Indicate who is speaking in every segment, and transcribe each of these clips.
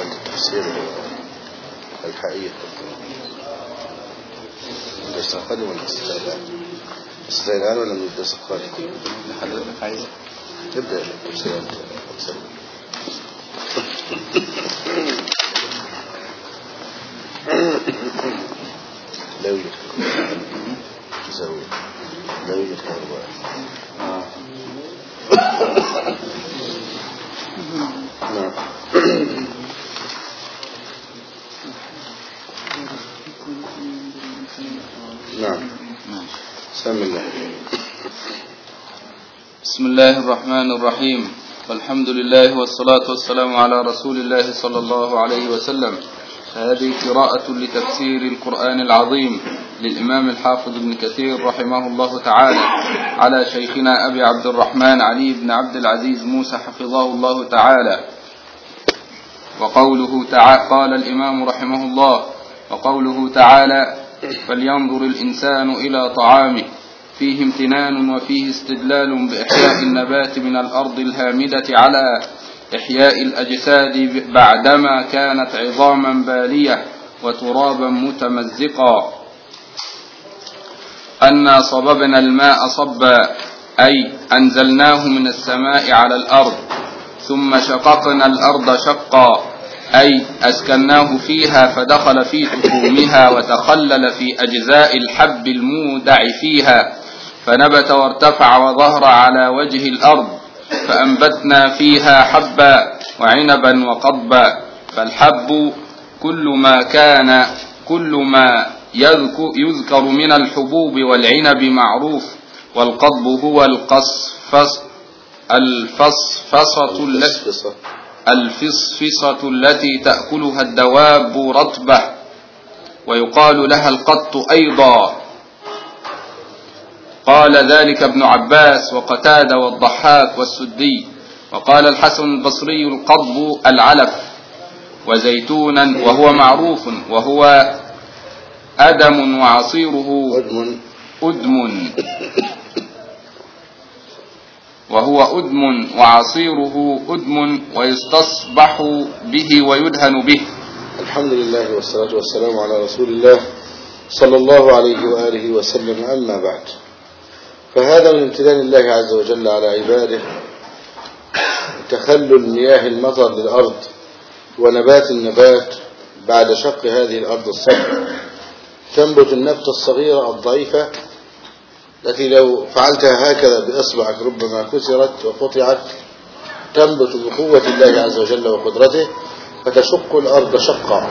Speaker 1: عند التفسير الحقيقة ولا ولا؟
Speaker 2: حضرتك عايز
Speaker 1: ابدأ التفسير أكثر لا يوجد تساوي لا يوجد كهرباء نعم نعم سم الله
Speaker 2: بسم الله الرحمن الرحيم والحمد لله والصلاة والسلام على رسول الله صلى الله عليه وسلم هذه قراءة لتفسير القرآن العظيم للإمام الحافظ ابن كثير رحمه الله تعالى على شيخنا أبي عبد الرحمن علي بن عبد العزيز موسى حفظه الله تعالى وقوله تعالى قال الإمام رحمه الله وقوله تعالى فلينظر الإنسان إلى طعامه فيه امتنان وفيه استدلال بإحياء النبات من الأرض الهامدة على إحياء الأجساد بعدما كانت عظاما بالية وترابا متمزقا. أنا صببنا الماء صبا أي أنزلناه من السماء على الأرض ثم شققنا الأرض شقا أي أسكناه فيها فدخل في تخومها وتخلل في أجزاء الحب المودع فيها. فنبت وارتفع وظهر على وجه الأرض فأنبتنا فيها حبا وعنبا وقضبا فالحب كل ما كان كل ما يذكر من الحبوب والعنب معروف والقضب هو القصفص الفصفصة التي
Speaker 1: الفصفصة.
Speaker 2: الفصفصة التي تأكلها الدواب رطبة ويقال لها القط أيضا. قال ذلك ابن عباس وقتادة والضحاك والسدي وقال الحسن البصري القضب العلف وزيتونا وهو معروف وهو أدم وعصيره
Speaker 1: أدم.
Speaker 2: أدم. وهو أدم وعصيره أدم ويستصبح به ويدهن به.
Speaker 1: الحمد لله والصلاة والسلام على رسول الله صلى الله عليه وآله وسلم. أما بعد. فهذا من امتنان الله عز وجل على عباده. تخلل مياه المطر للأرض ونبات النبات بعد شق هذه الأرض الصفر تنبت النبتة الصغيرة الضعيفة التي لو فعلتها هكذا بإصبعك ربما كسرت وقطعت تنبت بقوة الله عز وجل وقدرته فتشق الأرض شقا.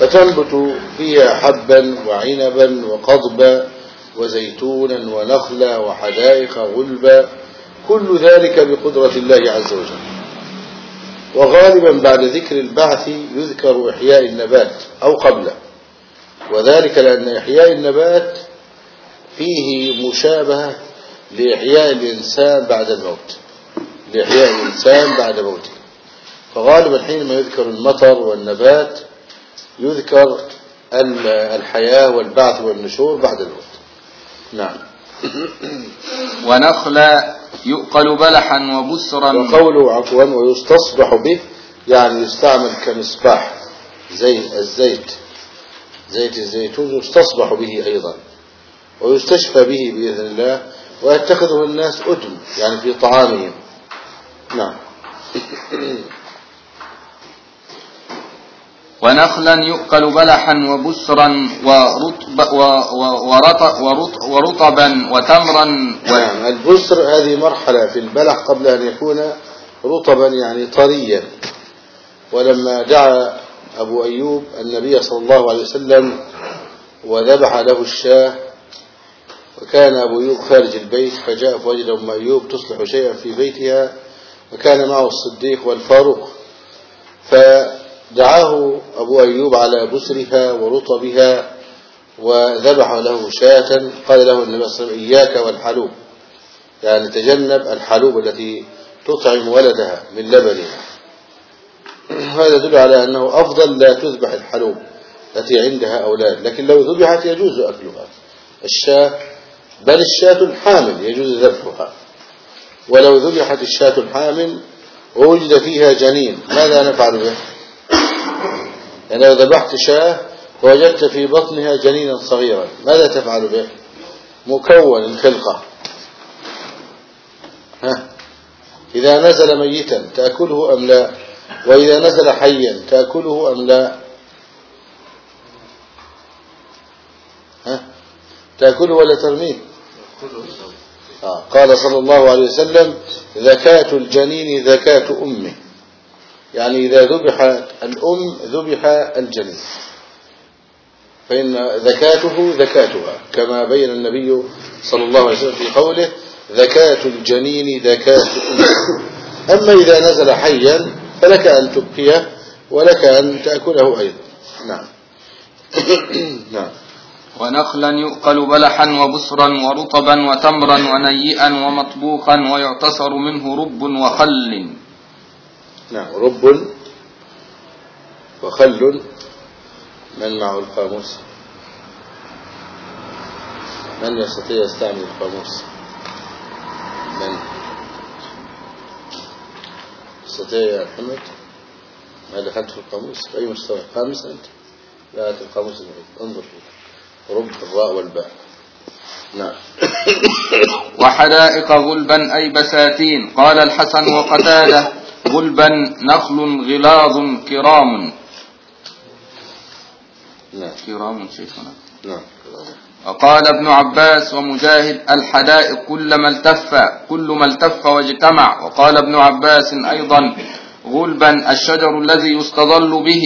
Speaker 1: فتنبت فيها حبا وعنبا وقضبا وزيتونا ونخلا وحدائق غلبا كل ذلك بقدرة الله عز وجل. وغالبا بعد ذكر البعث يذكر إحياء النبات أو قبله. وذلك لأن إحياء النبات فيه مشابهة لإحياء الإنسان بعد الموت. لإحياء الإنسان بعد موته. فغالبا حينما يذكر المطر والنبات يذكر الحياة والبعث والنشور بعد الموت. نعم.
Speaker 2: ونخلا يؤكل بلحا وبسرا.
Speaker 1: وقوله عفوا ويستصبح به يعني يستعمل كمصباح. زي الزيت. زيت الزيتون يستصبح به أيضا. ويستشفى به بإذن الله. ويتخذه الناس أدم يعني في طعامهم. نعم.
Speaker 2: ونخلا يؤكل بلحا وبسرا ورطب ورط ورط ورطبا وتمرا.
Speaker 1: نعم البسر هذه مرحلة في البلح قبل أن يكون رطبا يعني طريا ولما دعا أبو أيوب النبي صلى الله عليه وسلم وذبح له الشاة وكان أبو أيوب خارج البيت فجاء فوجد أم أيوب تصلح شيئا في بيتها وكان معه الصديق والفاروق فدعاه أبو أيوب على بسرها ورطبها وذبح له شاة. قال له النبي صلى الله عليه وسلم إياك والحلوب. يعني تجنب الحلوب التي تطعم ولدها من لبنها هذا يدل على أنه أفضل لا تذبح الحلوب التي عندها أولاد. لكن لو ذبحت يجوز أكلها. الشاة بل الشاة الحامل يجوز ذبحها. ولو ذبحت الشاة الحامل ووجد فيها جنين ماذا نفعل به؟ يعني لو ذبحت شاة ووجدت في بطنها جنينا صغيرا ماذا تفعل به؟ مكون الخلقة. ها؟ إذا نزل ميتا تأكله أم لا؟ وإذا نزل حيا تأكله أم لا؟ ها؟ تأكله ولا ترميه؟ آه. قال صلى الله عليه وسلم ذكاة الجنين ذكاة أمه. يعني إذا ذبح الأم ذبح الجنين. فإن ذكاته ذكاتها كما بين النبي صلى الله عليه وسلم في قوله ذكاة الجنين ذكاة أما إذا نزل حيا فلك أن تبقيه ولك أن تأكله أيضا. نعم. نعم.
Speaker 2: ونخلا يؤكل بلحا وبسرا ورطبا وتمرا ونيئا ومطبوخا ويعتصر منه رب وخل.
Speaker 1: نعم رب وخل من معه القاموس. من يستطيع يستعمل القاموس؟ من؟ يستطيع يا محمد ما دخلت في القاموس؟ في أي مستوى؟ خامس أنت؟ لا القاموس انظر فيه رب الراء والباء. نعم.
Speaker 2: وحدائق غلبا أي بساتين. قال الحسن وقتاده غلبا نخل غلاظ كرام.
Speaker 1: نعم
Speaker 2: كرام شيخنا.
Speaker 1: نعم
Speaker 2: وقال ابن عباس ومجاهد الحدائق كلما التف كل ما التف واجتمع. وقال ابن عباس أيضا غلبا الشجر الذي يستظل به.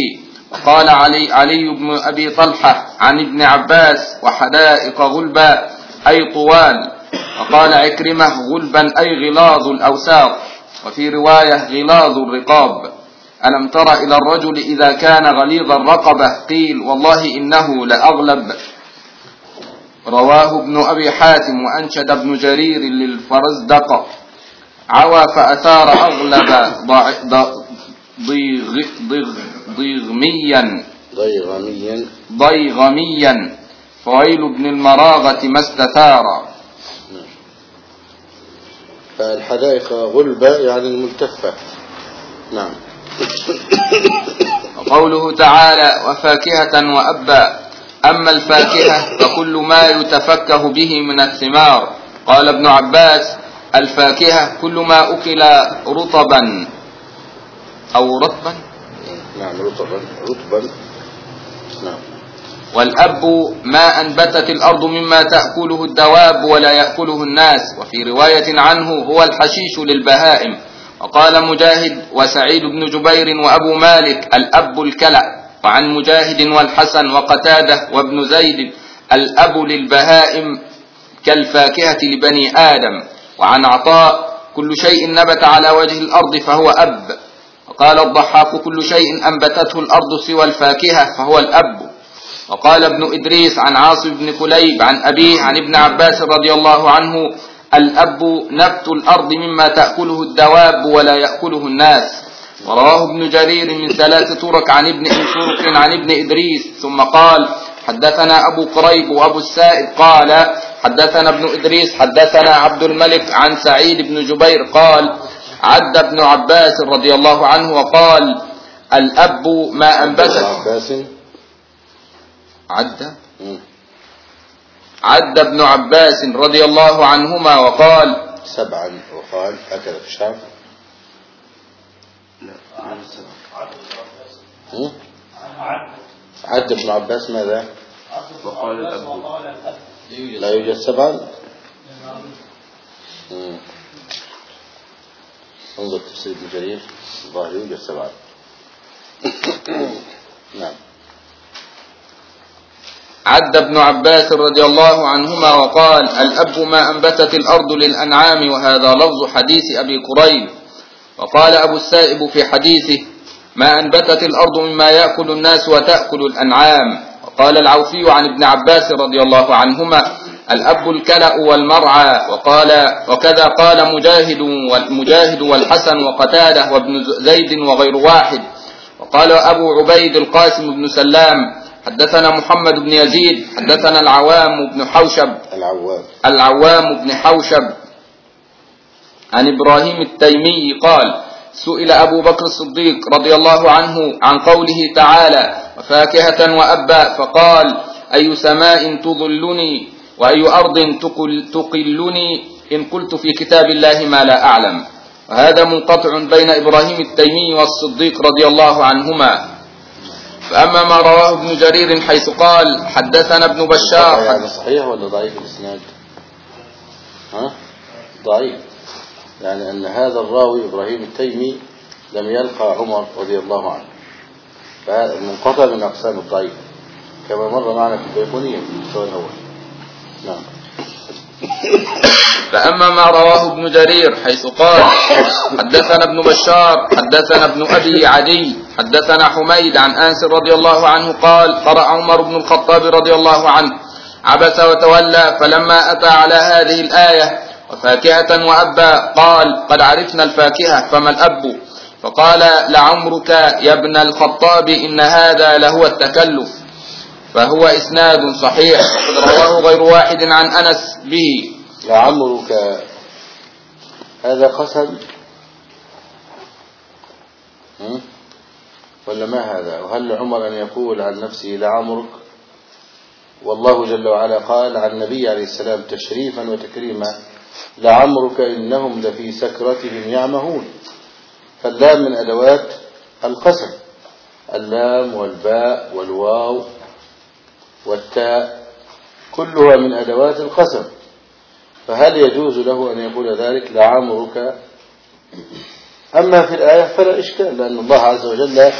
Speaker 2: وقال علي, علي بن أبي طلحة عن ابن عباس وحدائق غلبا أي طوال. وقال عكرمة غلبا أي غلاظ الأوساط وفي رواية غلاظ الرقاب ألم تر إلى الرجل إذا كان غليظ الرقبة؟ قيل والله إنه لأغلب. رواه ابن أبي حاتم وأنشد ابن جرير للفرزدق. عوى فأثار أغلب ضيغ ضيغ ضيغميا.
Speaker 1: ضيغميا.
Speaker 2: ضيغميا. فويل بن المراغة ما استثار.
Speaker 1: فالحدائق غلبة يعني الملتفة نعم.
Speaker 2: وقوله تعالى وفاكهة وأبا. أما الفاكهة فكل ما يتفكه به من الثمار. قال ابن عباس الفاكهة كل ما أكل رطبا. أو رطبا.
Speaker 1: نعم رطبا رطبا. نعم.
Speaker 2: والأب ما أنبتت الأرض مما تأكله الدواب ولا يأكله الناس وفي رواية عنه هو الحشيش للبهائم. وقال مجاهد وسعيد بن جبير وأبو مالك الأب الكلأ وعن مجاهد والحسن وقتادة وابن زيد الأب للبهائم كالفاكهة لبني آدم. وعن عطاء كل شيء نبت على وجه الأرض فهو أب. وقال الضحاك كل شيء أنبتته الأرض سوى الفاكهة فهو الأب. وقال ابن إدريس عن عاصم بن كليب عن أبيه عن ابن عباس رضي الله عنه الأب نبت الأرض مما تأكله الدواب ولا يأكله الناس. ورواه ابن جرير من ثلاث طرق عن ابن طرق عن ابن إدريس. ثم قال حدثنا أبو قريب وأبو السائب قال حدثنا ابن إدريس حدثنا عبد الملك عن سعيد بن جبير قال عد ابن عباس رضي الله عنه وقال الأب ما أنبتت
Speaker 1: عباس
Speaker 2: عد.
Speaker 1: مم.
Speaker 2: عد ابن عباس رضي الله عنهما وقال
Speaker 1: سبعا وقال أكل في الشام. مم؟ عد ابن عباس ماذا؟
Speaker 2: وقال الأب.
Speaker 1: لا يوجد سبعا. انظر تفسير ابن جرير. الظاهر يوجد سبعا. نعم.
Speaker 2: عد ابن عباس رضي الله عنهما وقال الأب ما أنبتت الأرض للأنعام وهذا لفظ حديث أبي كريب وقال أبو السائب في حديثه ما أنبتت الأرض مما يأكل الناس وتأكل الأنعام. وقال العوفي عن ابن عباس رضي الله عنهما الأب الكلأ والمرعى. وقال وكذا قال مجاهد والمجاهد والحسن وقتاده وابن زيد وغير واحد. وقال أبو عبيد القاسم بن سلام حدثنا محمد بن يزيد حدثنا العوام بن حوشب.
Speaker 1: العوام.
Speaker 2: العوام بن حوشب. عن إبراهيم التيمي قال سئل أبو بكر الصديق رضي الله عنه عن قوله تعالى وفاكهة وأبا فقال أي سماء تظلني وأي أرض تقل تقلني إن قلت في كتاب الله ما لا أعلم وهذا منقطع بين إبراهيم التيمي والصديق رضي الله عنهما. فأما ما رواه ابن جرير حيث قال حدثنا ابن بشار.
Speaker 1: يعني صحيح ولا ضعيف الإسناد؟ ها؟ ضعيف. يعني أن هذا الراوي إبراهيم التيمي لم يلقى عمر رضي الله عنه. فهذا منقطع من أقسام الضعيف. كما مر معنا في البيقونية في المستوى الأول. نعم.
Speaker 2: فأما ما رواه ابن جرير حيث قال حدثنا ابن بشار حدثنا ابن أبي عدي حدثنا حميد عن أنس رضي الله عنه قال قرأ عمر بن الخطاب رضي الله عنه. عبس وتولى فلما أتى على هذه الآية وفاكهة وأبا قال قد عرفنا الفاكهة فما الأب؟ فقال لعمرك يا ابن الخطاب إن هذا لهو التكلف. فهو إسناد صحيح. رواه غير واحد عن أنس به.
Speaker 1: لعمرك. هذا قسم؟ ولا ما هذا؟ وهل لعمر أن يقول عن نفسه لعمرك والله جل وعلا قال عن النبي عليه السلام تشريفا وتكريما لعمرك إنهم لفي سكرتهم يعمهون. فاللام من أدوات القسم اللام والباء والواو والتاء كلها من أدوات القسم. فهل يجوز له أن يقول ذلك لعمرك أما في الآية فلا إشكال لأن الله عز وجل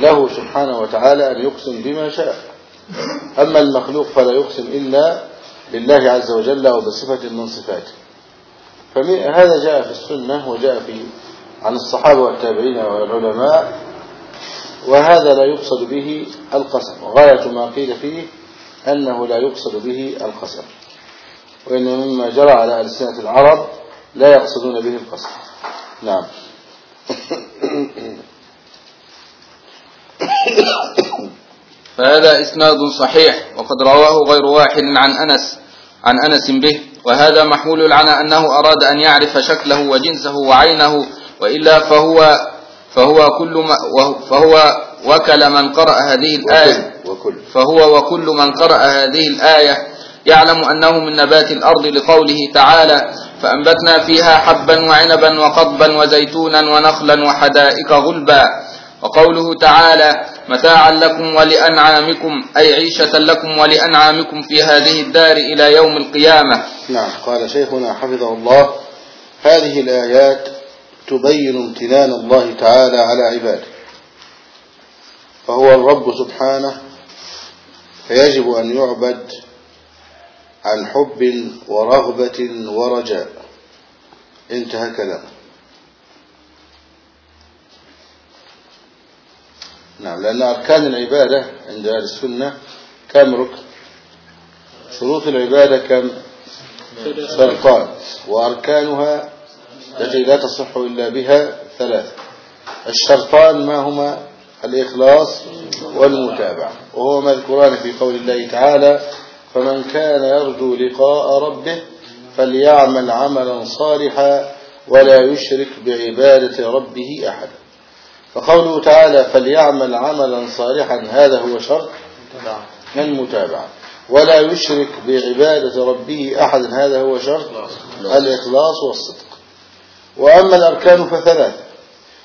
Speaker 1: له سبحانه وتعالى أن يقسم بما شاء. أما المخلوق فلا يقسم إلا بالله عز وجل وبصفة من صفاته. فهذا جاء في السنة وجاء في عن الصحابة والتابعين والعلماء. وهذا لا يقصد به القسم. وغاية ما قيل فيه أنه لا يقصد به القسم. وإن مما جرى على ألسنة العرب لا يقصدون به القسم. نعم.
Speaker 2: فهذا إسناد صحيح وقد رواه غير واحد عن أنس عن أنس به وهذا محمول على أنه أراد أن يعرف شكله وجنسه وعينه وإلا فهو فهو كل ما فهو وكل من قرأ هذه الآية
Speaker 1: وكل
Speaker 2: فهو وكل من قرأ هذه الآية. يعلم أنه من نبات الأرض لقوله تعالى فأنبتنا فيها حبا وعنبا وقضبا وزيتونا ونخلا وحدائق غلبا وقوله تعالى متاعا لكم ولأنعامكم أي عيشة لكم ولأنعامكم في هذه الدار إلى يوم القيامة.
Speaker 1: نعم قال شيخنا حفظه الله هذه الآيات تبين امتنان الله تعالى على عباده. فهو الرب سبحانه فيجب أن يعبد عن حب ورغبة ورجاء. انتهى كلامه. نعم لأن أركان العبادة عند أهل السنة كم ركن؟ شروط العبادة كم؟ شرطان وأركانها التي لا تصح إلا بها ثلاث الشرطان ما هما؟ الإخلاص والمتابعة. وهو مذكوران في قول الله تعالى فمن كان يرجو لقاء ربه فليعمل عملا صالحا ولا يشرك بعبادة ربه أحدا فقوله تعالى فليعمل عملا صالحا هذا هو شرط المتابعة ولا يشرك بعبادة ربه أحدا هذا هو شرط الإخلاص والصدق. وأما الأركان فثلاث.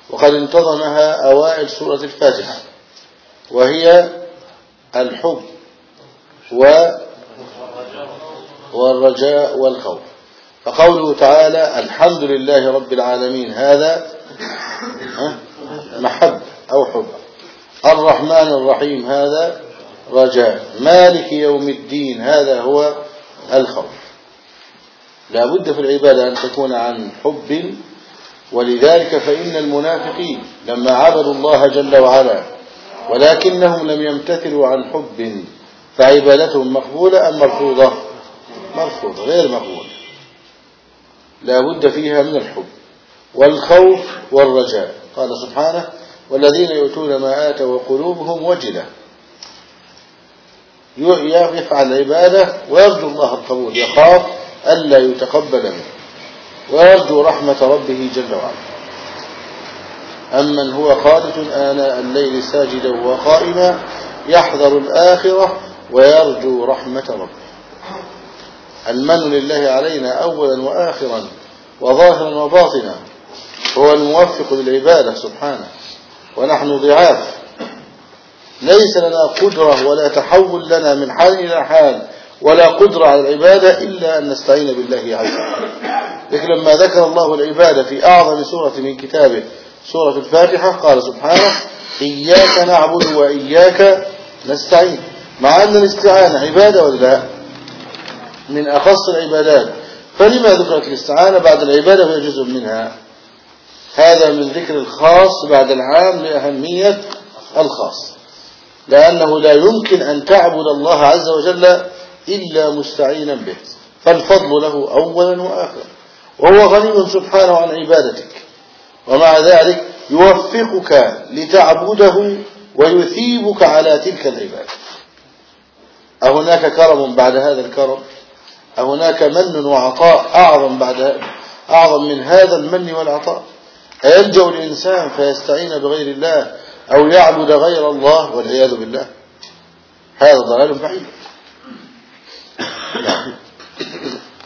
Speaker 1: وقد انتظمها أوائل سورة الفاتحة وهي الحب و والرجاء والخوف. فقوله تعالى الحمد لله رب العالمين هذا محب أو حب. الرحمن الرحيم هذا رجاء. مالك يوم الدين هذا هو الخوف. لا بد في العبادة أن تكون عن حب ولذلك فإن المنافقين لما عبدوا الله جل وعلا ولكنهم لم يمتثلوا عن حب فعبادتهم مقبولة أم مرفوضة؟ مرفوضة غير مقبولة. لا بد فيها من الحب والخوف والرجاء. قال سبحانه والذين يؤتون ما آتوا وقلوبهم وجلة. يفعل العبادة ويرجو الله القبول يخاف ألا يتقبل منه ويرجو رحمة ربه جل وعلا. أمن هو قانت آناء الليل ساجدا وقائما يحذر الآخرة ويرجو رحمة ربه. المن لله علينا أولا وآخرا وظاهرا وباطنا. هو الموفق للعبادة سبحانه. ونحن ضعاف. ليس لنا قدرة ولا تحول لنا من حال إلى حال ولا قدرة على العبادة إلا أن نستعين بالله عز وجل. لكن لما ذكر الله العبادة في أعظم سورة من كتابه سورة الفاتحة قال سبحانه إياك نعبد وإياك نستعين. مع أن الاستعانة عبادة ولا لا؟ من أخص العبادات. فلما ذكرت الاستعانة بعد العبادة وهي جزء منها. هذا من ذكر الخاص بعد العام لأهمية الخاص. لأنه لا يمكن أن تعبد الله عز وجل إلا مستعينا به. فالفضل له أولا وآخرا. وهو غني سبحانه عن عبادتك. ومع ذلك يوفقك لتعبده ويثيبك على تلك العبادة. أهناك كرم بعد هذا الكرم؟ أهناك من وعطاء أعظم بعد أعظم من هذا المن والعطاء؟ أيلجأ الإنسان فيستعين بغير الله أو يعبد غير الله والعياذ بالله. هذا ضلال بعيد.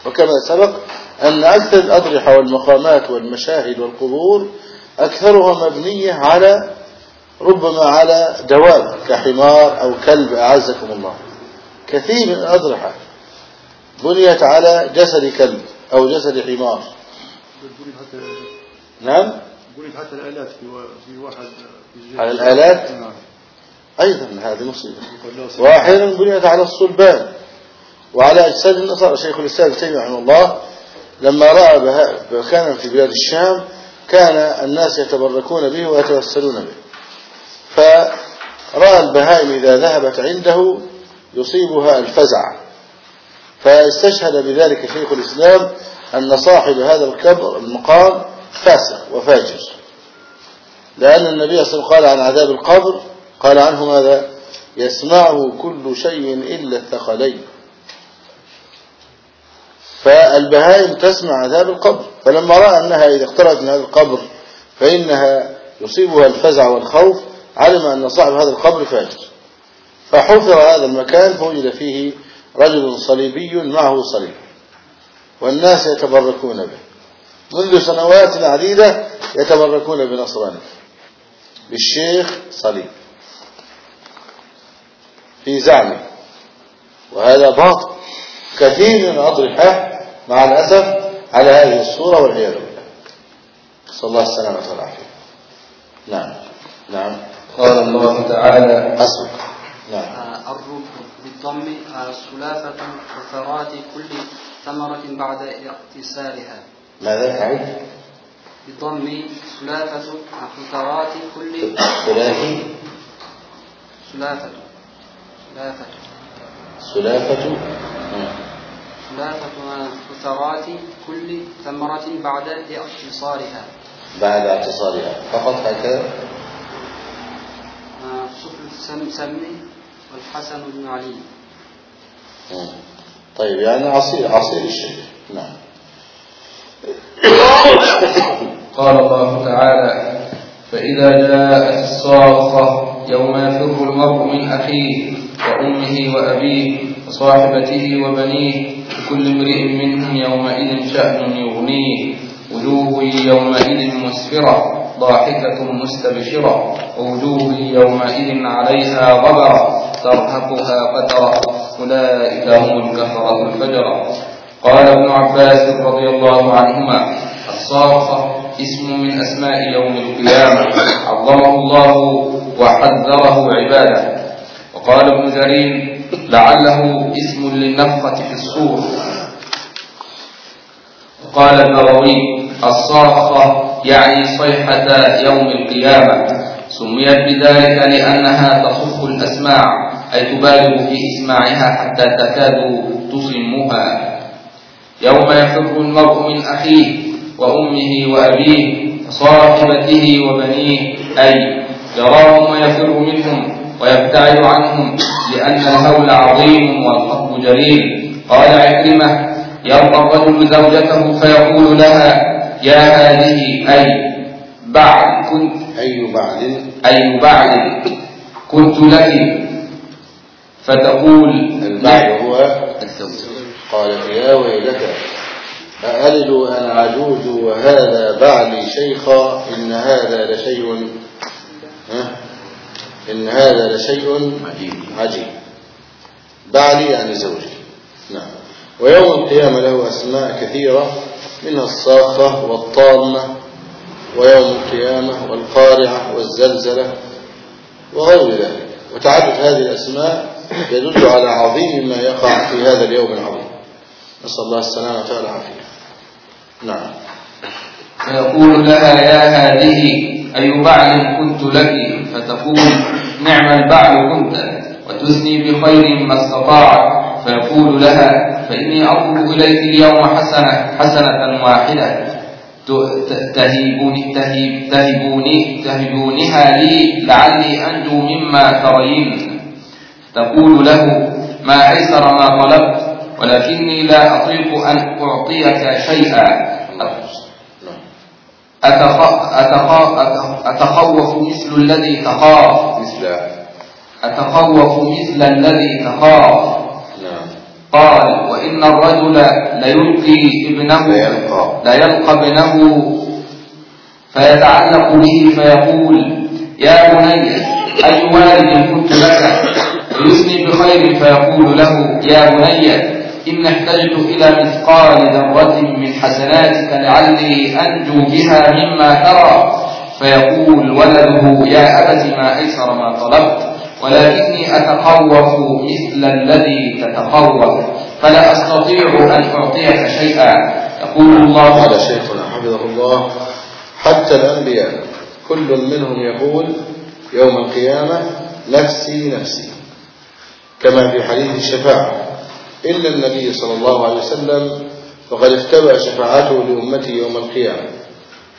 Speaker 1: وكما سبق أن أكثر الأضرحة والمقامات والمشاهد والقبور أكثرها مبنية على ربما على دواب كحمار أو كلب أعزكم الله. كثير من الأضرحة بنيت على جسد كلب أو جسد حمار. نعم؟
Speaker 3: بنيت حتى الآلات في في واحد في
Speaker 1: على الآلات؟
Speaker 3: نعم.
Speaker 1: أيضا هذه مصيبة. وأحيانا بنيت على الصلبان. وعلى أجساد النصارى شيخ الإسلام تيمية رحمه الله لما رأى كان في بلاد الشام كان الناس يتبركون به ويتوسلون به. فرأى البهائم إذا ذهبت عنده يصيبها الفزع. فاستشهد بذلك شيخ الإسلام أن صاحب هذا الكبر المقام فاسق وفاجر. لأن النبي صلى الله عليه وسلم قال عن عذاب القبر قال عنه ماذا؟ يسمعه كل شيء إلا الثقلين. فالبهائم تسمع عذاب القبر. فلما رأى أنها إذا اقتربت من هذا القبر فإنها يصيبها الفزع والخوف علم أن صاحب هذا القبر فاجر. فحفر هذا المكان فوجد فيه رجل صليبي معه صليب. والناس يتبركون به. منذ سنوات عديدة يتبركون بنصرانه. بالشيخ صليب. في زعمه. وهذا باطل كثير من الأضرحة مع الأسف على هذه الصورة والعياذ بالله. صلى الله السلامة والعافية. نعم. نعم.
Speaker 2: قال الله تعالى.
Speaker 1: حسبك. نعم.
Speaker 4: آه، الروح بالضم آه، سلافة ثمرات كل ثمرة بعد اغتسالها
Speaker 1: ماذا تعيد
Speaker 4: بالضم سلافة ثمرات كل
Speaker 1: ثلاثي
Speaker 4: سلافة سلافة
Speaker 1: سلافة نعم.
Speaker 4: سلافة ثمرات كل ثمرة بعد اغتصارها
Speaker 1: بعد اعتصارها فقط هكذا؟
Speaker 4: آه، سفل السمسم والحسن بن علي.
Speaker 1: مم. طيب يعني عصير عصير الشيء نعم.
Speaker 2: قال الله تعالى فإذا جاءت الصاخة يوم يفر المرء من أخيه وأمه وأبيه وصاحبته وبنيه لكل امرئ منهم يومئذ شأن يغنيه. وجوه يومئذ مسفرة ضاحكة مستبشرة. ووجوه يومئذ عليها غبرة ترهقها قترة. أولئك هم الكفرة الفجرة. قال ابن عباس رضي الله عنهما الصاخة اسم من أسماء يوم القيامة عظمه الله وحذره عباده. وقال ابن جرير لعله اسم للنفخة في الصور. قال النووي الصاخة يعني صيحة يوم القيامة سميت بذلك لأنها تصف الأسماع أي تبالغ في إسماعها حتى تكاد تصمها يوم يفر المرء من أخيه وأمه وأبيه وصاحبته وبنيه أي يراهم ويفر منهم ويبتعد عنهم لأن الهول عظيم والخطب جليل. قال عكرمة يرقى الرجل زوجته فيقول لها يا هذه أي بعد كنت
Speaker 1: أي بعد؟
Speaker 2: أي بعد كنت لك. فتقول
Speaker 1: البعد هو
Speaker 2: الزوج.
Speaker 1: قالت يا ويلك أألد أنا عجوز وهذا بعلي شيخا؟ إن هذا لشيء؟ إن هذا لشيء
Speaker 2: عجيب.
Speaker 1: عجيب. بعلي يعني زوجي نعم. ويوم القيامة له أسماء كثيرة منها الصاخة والطامة ويوم القيامة والقارعة والزلزلة وغير ذلك. وتعدد هذه الأسماء يدل على عظيم ما يقع في هذا اليوم العظيم. نسأل الله السلامة والعافية. نعم.
Speaker 2: فيقول لها يا هذه أي بعل كنت لك؟ فتقول نعم البعل كنت وتثني بخير ما استطاعت. فيقول لها فإني أطلب إليك اليوم حسنة حسنة واحدة. تهيبوني تهيب تهبوني تهبونها لي لعلي أنجو مما ترين. تقول له ما أيسر ما طلبت؟ ولكني لا أطيق أن أعطيك شيئا.
Speaker 1: نعم
Speaker 2: أتخ- أتخ- أتخ- أتخوف مثل الذي تخاف.
Speaker 1: مثل
Speaker 2: أتخوف مثل الذي تخاف.
Speaker 1: نعم.
Speaker 2: قال وإن الرجل ليلقي ابنه
Speaker 1: ليلقى.
Speaker 2: ابنه فيتعلق به فيقول يا بني أي والد كنت لك؟ ويثني بخير فيقول له يا بني إن احتجت إلى مثقال ذرة من حسناتك لعلي أنجو بها مما ترى. فيقول ولده يا أبت ما أيسر ما طلبت ولكني أتخوف مثل الذي تتخوف فلا أستطيع أن أعطيك شيئا. يقول الله
Speaker 1: قال شيخنا حفظه الله حتى الأنبياء كل منهم يقول يوم القيامة نفسي نفسي. كما في حديث الشفاعة. إلا النبي صلى الله عليه وسلم فقد اتبع شفاعته لأمته يوم القيامة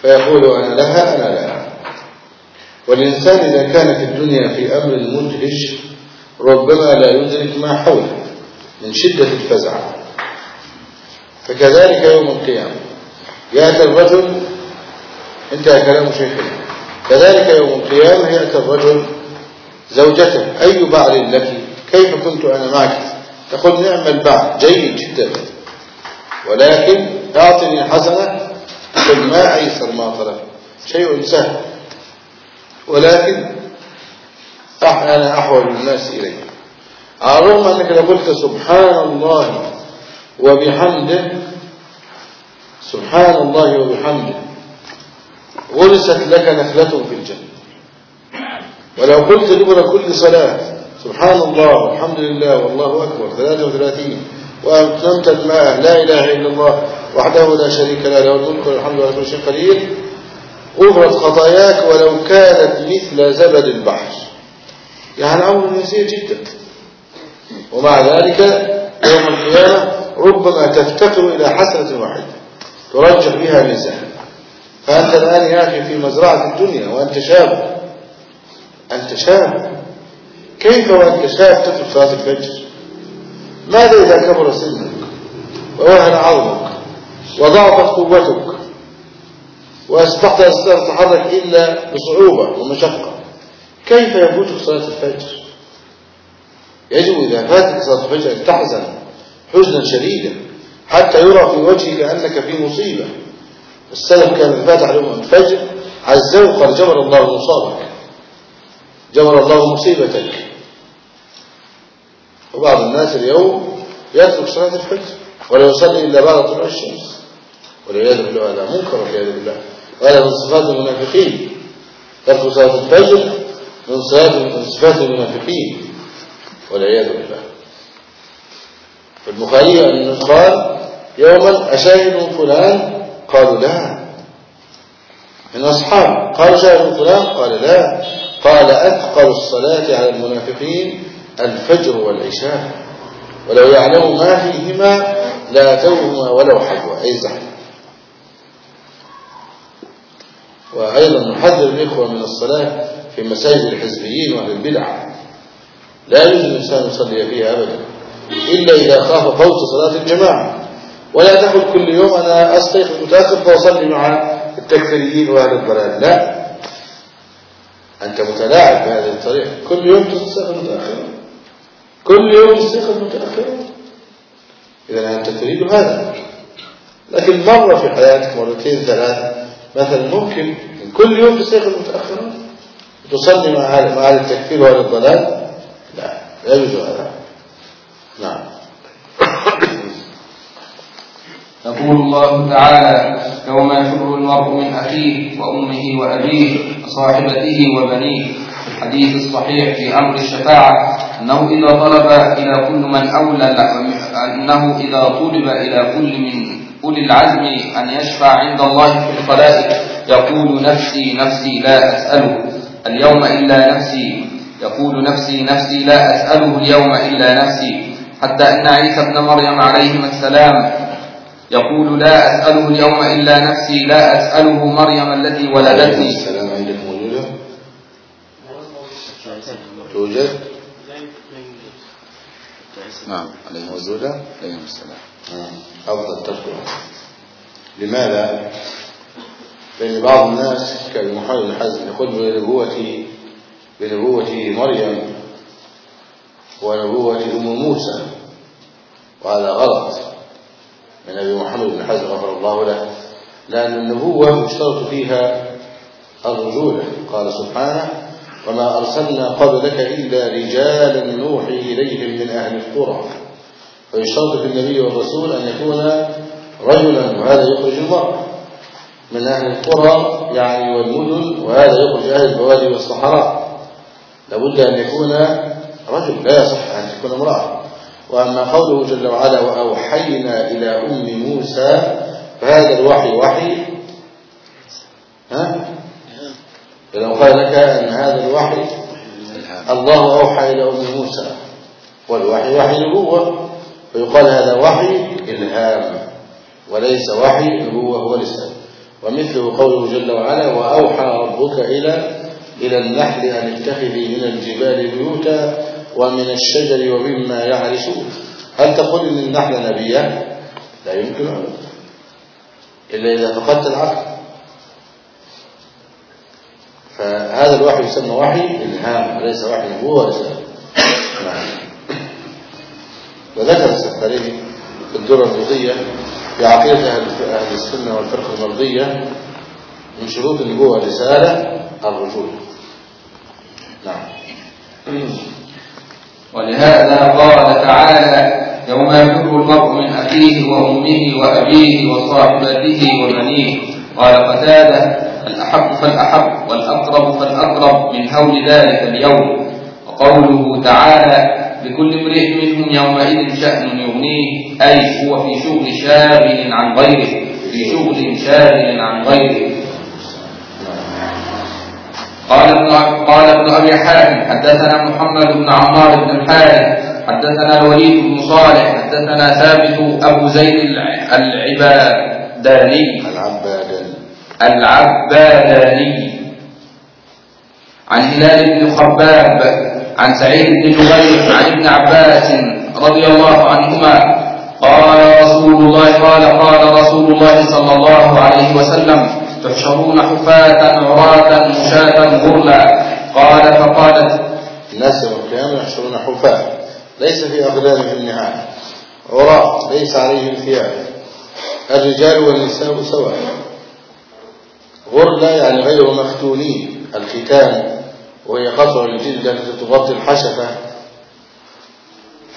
Speaker 1: فيقول أنا لها أنا لها والإنسان إذا كان في الدنيا في أمر مدهش ربما لا يدرك ما حوله من شدة الفزع فكذلك يوم القيامة يأتي الرجل انتهى كلام شيخنا كذلك يوم القيامة يأتي الرجل زوجته. أي بعل لك؟ كيف كنت أنا معك؟ تقول نعم البعل جيد جدا. ولكن أعطني حسنة قل ما أيسر ما طلب شيء سهل. ولكن أنا أحول الناس إليه. على الرغم أنك لو قلت سبحان الله وبحمده سبحان الله وبحمده غرست لك نخلة في الجنة. ولو قلت دبر كل صلاة سبحان الله والحمد لله والله أكبر 33 وأتممت الماء لا إله إلا الله وحده لا شريك له له الملك والحمد لله كل شيء قدير. غفرت خطاياك ولو كانت مثل زبد البحر. يعني أمر يسير جدا. ومع ذلك يوم القيامة ربما تفتقر إلى حسنة واحدة ترجح بها ميزان فأنت الآن يا أخي في مزرعة الدنيا وأنت شاب. أنت شاب. كيف وأنت شاب تترك صلاة الفجر؟ ماذا إذا كبر سنك؟ ووهن عظمك وضعفت قوتك وأصبحت تتحرك إلا بصعوبة ومشقة كيف يفوتك صلاة الفجر؟ يجب إذا فاتك صلاة الفجر أن تحزن حزنا شديدا حتى يرى في وجهك أنك في مصيبة. السلف كان الفاتح عليهم الفجر عزوا قال جبر الله مصابك جبر الله مصيبتك. وبعض الناس اليوم يترك صلاة الفجر ولا يصلي إلا بعد طلوع الشمس. والعياذ بالله هذا منكر والعياذ بالله. وهذا من صفات المنافقين. ترك صلاة الفجر من صفات من صفات المنافقين. والعياذ بالله. في البخاري أن قال يوما أشاهد فلان قالوا لا. من أصحاب قالوا شاهد فلان قال لا. قال أثقل الصلاة على المنافقين الفجر والعشاء ولو يعلم ما فيهما لا أتوهما ولو حبوا أي زحمة. وأيضا نحذر الإخوة من الصلاة في مساجد الحزبيين وأهل البدع. لا يجوز الإنسان يصلي فيها أبدا إلا إذا خاف فوت صلاة الجماعة. ولا تقل كل يوم أنا أستيقظ متأخر فأصلي مع التكفيريين وأهل الضلال. لا. أنت متلاعب بهذه الطريقة. كل يوم تصيغ المتأخرون كل يوم تصيغ المتأخرون إذا أنت تريد هذا. لكن مرة في حياتك مرتين ثلاث مثلا ممكن كل يوم تصيغ المتأخرون تصلي مع أهل مع أهل التكفير وأهل الضلال. لا لا يجوز هذا. نعم.
Speaker 2: يقول الله تعالى يوم يفر المرء من أخيه وأمه وأبيه وصاحبته وبنيه. الحديث الصحيح في أمر الشفاعة أنه إذا طلب إلى كل من أولى أنه إذا طلب إلى كل من أولي العزم أن يشفع عند الله في الخلائق. يقول نفسي نفسي لا أسأله اليوم إلا نفسي. يقول نفسي نفسي لا أسأله اليوم إلا نفسي. حتى أن عيسى ابن مريم عليهما السلام يقول لا أسأله اليوم إلا نفسي لا أسأله مريم التي ولدتني.
Speaker 1: السلام عندك موجودة توجد
Speaker 2: نعم عليه
Speaker 1: موجودة
Speaker 2: عليه السلام.
Speaker 1: نعم. أفضل تذكر لماذا؟ لأن بعض الناس كالمحاول بن حزم يقول بنبوة بنبوة مريم ونبوة أم موسى. وهذا غلط. من أبي محمد بن حزم غفر الله له. لأن النبوة يشترط فيها الرجولة. قال سبحانه وما أرسلنا قبلك إلا رجالا نوحي إليهم من أهل القرى. فيشترط في النبي والرسول أن يكون رجلا وهذا يخرج المرء. من أهل القرى يعني والمدن وهذا يخرج أهل البوادي والصحراء. لابد أن يكون رجل لا يصح أن تكون امرأة. وأما قوله جل وعلا وأوحينا إلى أم موسى فهذا الوحي وحي ها؟ إذا قال لك أن هذا الوحي الله أوحى إلى أم موسى. والوحي وحي نبوة فيقال هذا وحي إلهام وليس وحي نبوة ورسالة ومثله قوله جل وعلا وأوحى ربك إلى إلى النحل أن اتخذي من الجبال بيوتا ومن الشجر ومما يعرشون. هل تقول إن النحل نبيا؟ لا يمكن أن إلا إذا فقدت العقل. فهذا الوحي يسمى وحي إلهام وليس وحي نبوة نعم. وذكر السفري في الدرة الرضية في عقيدة أهل السنة والفرقة المرضية من شروط النبوة والرسالة الرجولة نعم.
Speaker 2: ولهذا قال تعالى يوم يفر المرء من أخيه وأمه وأبيه وصاحبته وبنيه. قال قتادة الأحب فالأحب والأقرب فالأقرب من هول ذلك اليوم. وقوله تعالى لكل امرئ منهم يومئذ شأن يغنيه أي هو في شغل شاغل عن غيره في شغل شاغل عن غيره. قال ابن قال ابن أبي حاتم حدثنا محمد بن عمار بن الحارث حدثنا الوليد بن صالح حدثنا ثابت أبو زيد الع- العباداني.
Speaker 1: العبادان
Speaker 2: العباداني عن هلال بن خباب عن سعيد بن جبير عن ابن عباس رضي الله عنهما قال رسول الله قال قال رسول الله صلى الله عليه وسلم تحشرون حفاة عراة مشاة غرلا. قال فقالت
Speaker 1: الناس يوم القيامة يحشرون حفاة ليس في أقدامهم نهاية عراة ليس عليهم ثياب. الرجال والنساء سواء. غرلة يعني غير مختونين الختان وهي قطع الجلد التي تغطي الحشفة.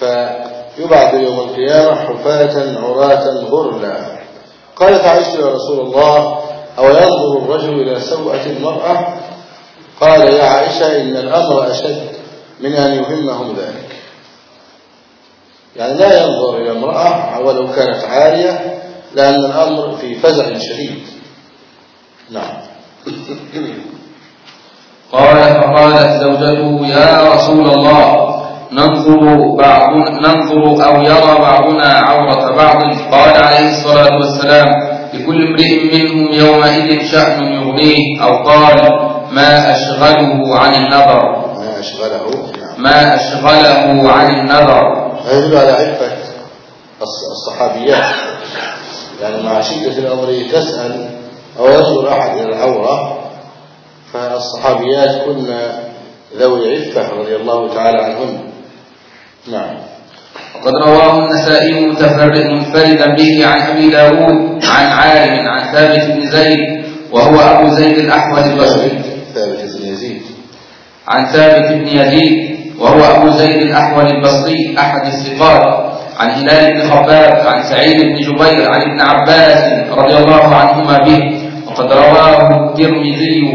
Speaker 1: فيبعث يوم القيامة حفاة عراة غرلا. قالت عائشة يا رسول الله أو ينظر الرجل إلى سوءة المرأة؟ قال يا عائشة إن الأمر أشد من أن يهمهم ذلك. يعني لا ينظر إلى امرأة ولو كانت عارية لأن الأمر في فزع شديد. نعم.
Speaker 2: قال فقالت زوجته يا رسول الله ننظر بعض ننظر أو يرى بعضنا عورة بعض. قال عليه الصلاة والسلام لكل امرئ منهم يومئذ شأن يغنيه. أو قال ما أشغله عن النظر.
Speaker 1: ما أشغله؟ نعم.
Speaker 2: ما أشغله عن النظر.
Speaker 1: هذا يدل على عفة الص- الصحابيات. يعني مع شدة الأمر تسأل أو يصل أحد إلى العورة فالصحابيات كن ذوي عفة رضي الله تعالى عنهن نعم.
Speaker 2: وقد رواه النسائي متفرد منفردا به عن أبي داود عن عالم عن ثابت بن زيد وهو أبو زيد الأحول البصري.
Speaker 1: ثابت بن يزيد.
Speaker 2: عن ثابت بن يزيد وهو أبو زيد الأحول البصري أحد الثقات. عن هلال بن خباب عن سعيد بن جبير عن ابن عباس رضي الله عنهما به. وقد رواه الترمذي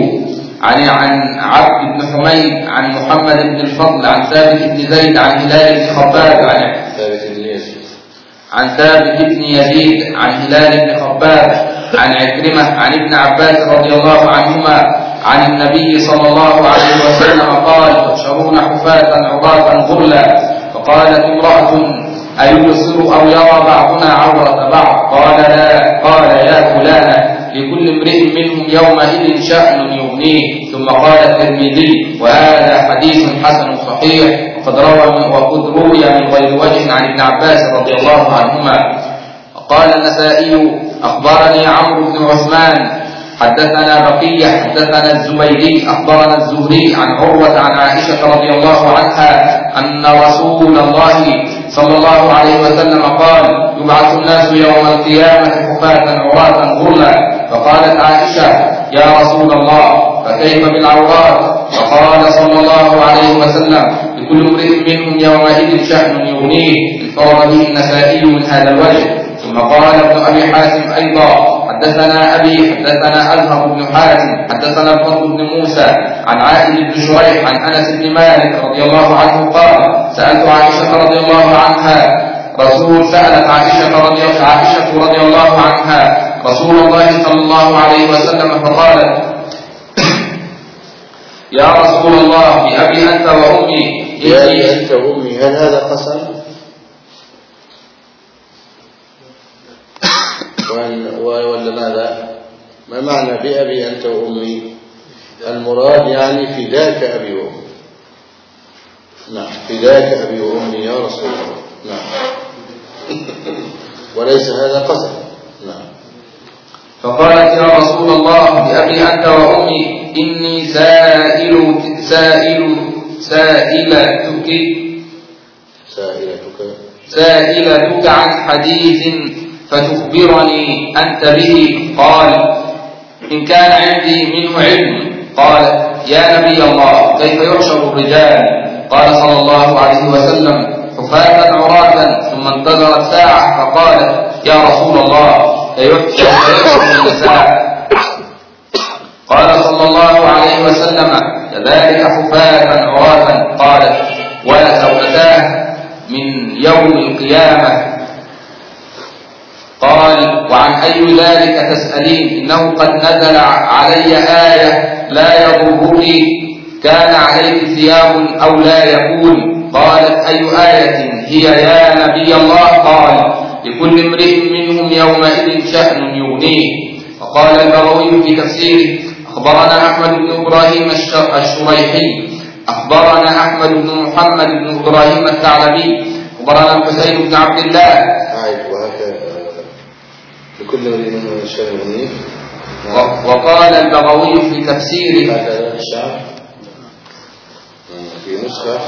Speaker 2: عن عن عبد بن حميد عن محمد بن الفضل عن ثابت بن زيد عن هلال بن خباب عن
Speaker 1: ثابت بن يزيد.
Speaker 2: عن ثابت بن يزيد عن هلال بن خباب عن عكرمة عن ابن عباس رضي الله عنهما عن النبي صلى الله عليه وسلم قال تحشرون حفاة عراة غرلا؟ فقالت امرأة أيبصر أو يرى بعضنا عورة بعض؟ قال لا. قال يا فلانة. لكل امرئ منهم يومئذ شأن يغنيه. ثم قال الترمذي وهذا حديث حسن صحيح. وقد روى وقد روي من غير وجه عن ابن عباس رضي الله عنهما. وقال النسائي أخبرني عمرو بن عثمان حدثنا بقية حدثنا الزبيدي أخبرنا الزهري عن عروة عن عائشة رضي الله عنها أن رسول الله صلى الله عليه وسلم قال يبعث الناس يوم القيامة حفاة عراة غرلا. فقالت عائشة يا رسول الله فكيف بالعورات فقال صلى الله عليه وسلم لكل امرئ منهم يومئذ شأن يغنيه انفرد به النسائي من هذا الوجه. ثم قال ابن أبي حاتم أيضا حدثنا أبي حدثنا أزهر بن حاتم حدثنا الفضل بن موسى عن عائد بن شريح عن أنس بن مالك رضي الله عنه قال سألت عائشة رضي الله عنها رسول سالت عائشة رضي عائشة رضي الله عنها رسول الله صلى الله عليه وسلم فقالت يا رسول الله بأبي أنت وأمي
Speaker 1: يا أبي أنت وأمي هل هذا قسم؟ وأن- و- ولا ماذا؟ ما معنى بأبي أنت وأمي؟ المراد يعني فداك أبي وأمي. نعم فداك أبي وأمي يا رسول الله. نعم. وليس هذا قسم نعم.
Speaker 2: فقالت يا رسول الله بأبي أنت وأمي إني سائل سائل سائلتك.
Speaker 1: سائلتك.
Speaker 2: سائلتك عن حديث فتخبرني أنت به. قال إن كان عندي منه علم. قال يا نبي الله كيف يحشر الرجال؟ قال صلى الله عليه وسلم حفاة عراة ثم انتظرت ساعة فقالت يا رسول الله فيحشر النساء؟ قال صلى الله عليه وسلم كذلك حفاة عراة قالت ولا سودتاه من يوم القيامة. قال وعن أي ذلك تسألين؟ إنه قد نزل علي آية لا يضرك كان عليك ثياب أو لا يكون قالت أي آية هي يا نبي الله؟ قال لكل امرئ منهم يومئذ شأن يغنيه. وقال البغوي في تفسيره أخبرنا أحمد بن إبراهيم الش- الشريحي. أخبرنا أحمد بن محمد بن إبراهيم الثعلبي. أخبرنا الحسين بن عبد الله.
Speaker 1: لكل امرئ منهم الشام يغنيه
Speaker 2: وقال البغوي في تفسيره
Speaker 1: هكذا الشعر في نسخة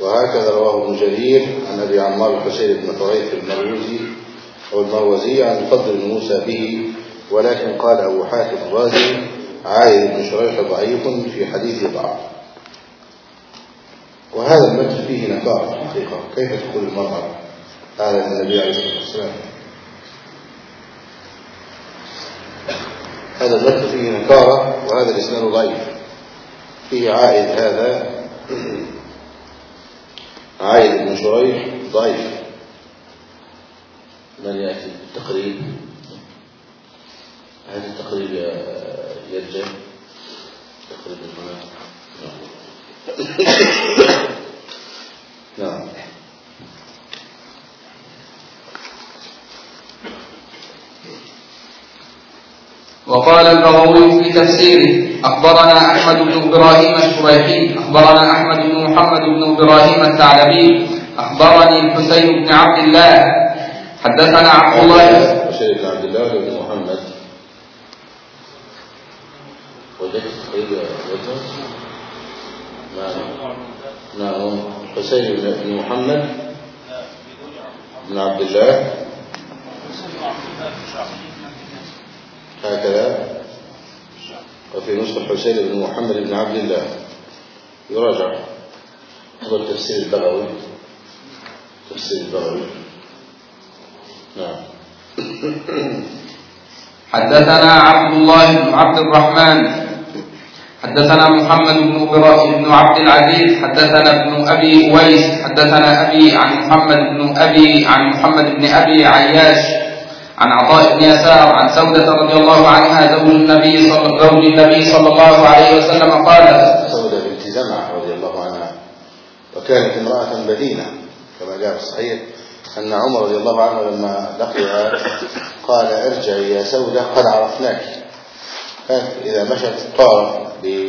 Speaker 1: وهكذا رواه ابن جرير عن أبي عمار الحسين بن طريف المروزي أو المروزي عن الفضل بن موسى به ولكن قال أبو حاتم الرازي عائد بن شريح ضعيف في حديث ضعف. وهذا المتن فيه نكارة حقيقة كيف تقول المرأة؟ هذا النبي عليه الصلاة والسلام هذا المتن فيه نكارة وهذا الإسناد ضعيف. فيه عائد هذا. عائد بن شريح ضعيف. من يأتي بالتقريب؟ هذا التقريب يرجع؟ تقريب هنا نعم. نعم.
Speaker 2: وقال البغوي في تفسيره أخبرنا أحمد بن إبراهيم الشريحي أخبرنا أحمد بن محمد بن إبراهيم الثعلبي أخبرني الحسين بن عبد الله. حدثنا عبد الله.
Speaker 1: بشير بن عبد الله بن محمد. نعم. نعم. حسين بن محمد. بن عبد الله. هكذا. وفي نسخة حسين بن محمد بن عبد الله. يراجع. هذا التفسير البغوي تفسير البغوي نعم.
Speaker 2: حدثنا عبد الله بن عبد الرحمن. حدثنا محمد بن بن عبد العزيز. حدثنا ابن أبي أويس. حدثنا أبي عن محمد بن أبي عن محمد بن أبي عياش. عن عطاء بن يسار عن سودة رضي الله عنها زوج النبي صلى زوج النبي صلى الله عليه وسلم قالت
Speaker 1: سودة بنت زمعة رضي الله عنها. وكانت امرأة بدينة كما جاء في الصحيح. أن عمر رضي الله عنه لما لقيها قال ارجعي يا سودة قد عرفناك. إذا مشت طارت ب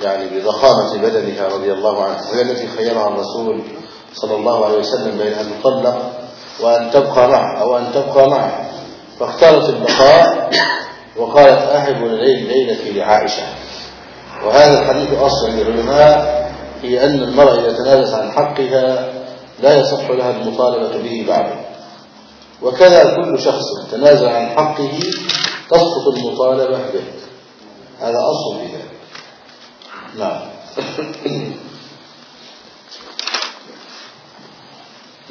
Speaker 1: يعني بضخامة بدنها رضي الله عنها وهي التي خيرها الرسول صلى الله عليه وسلم بين أن تطلق وأن تبقى معه أو أن تبقى معه. فاختارت البقاء وقالت أهب الليل ليلتي لعائشة. وهذا الحديث أصلا للعلماء هي أن المرأة إذا تنازلت عن حقها لا يصح لها المطالبة به بعد وكذا كل شخص تنازل عن حقه تسقط المطالبة به. هذا أصل في ذلك. نعم.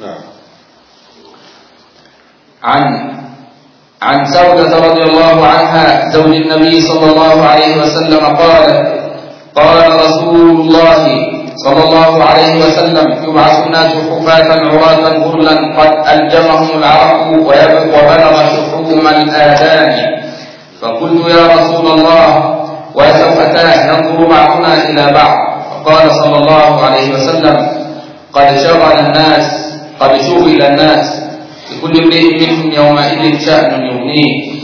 Speaker 1: نعم.
Speaker 2: عن عن سودة رضي الله عنها زوج النبي صلى الله عليه وسلم قال قال رسول الله صلى الله عليه وسلم يبعث الناس حفاة عراة غرلا قد ألجمهم العرق وبلغ شحوم الآذان. فقلت يا رسول الله وسوءتاه ينظر بعضنا إلى بعض. فقال صلى الله عليه وسلم قد شغل الناس قد شغل الناس. لكل امرئ منهم يومئذ شأن يغنيه.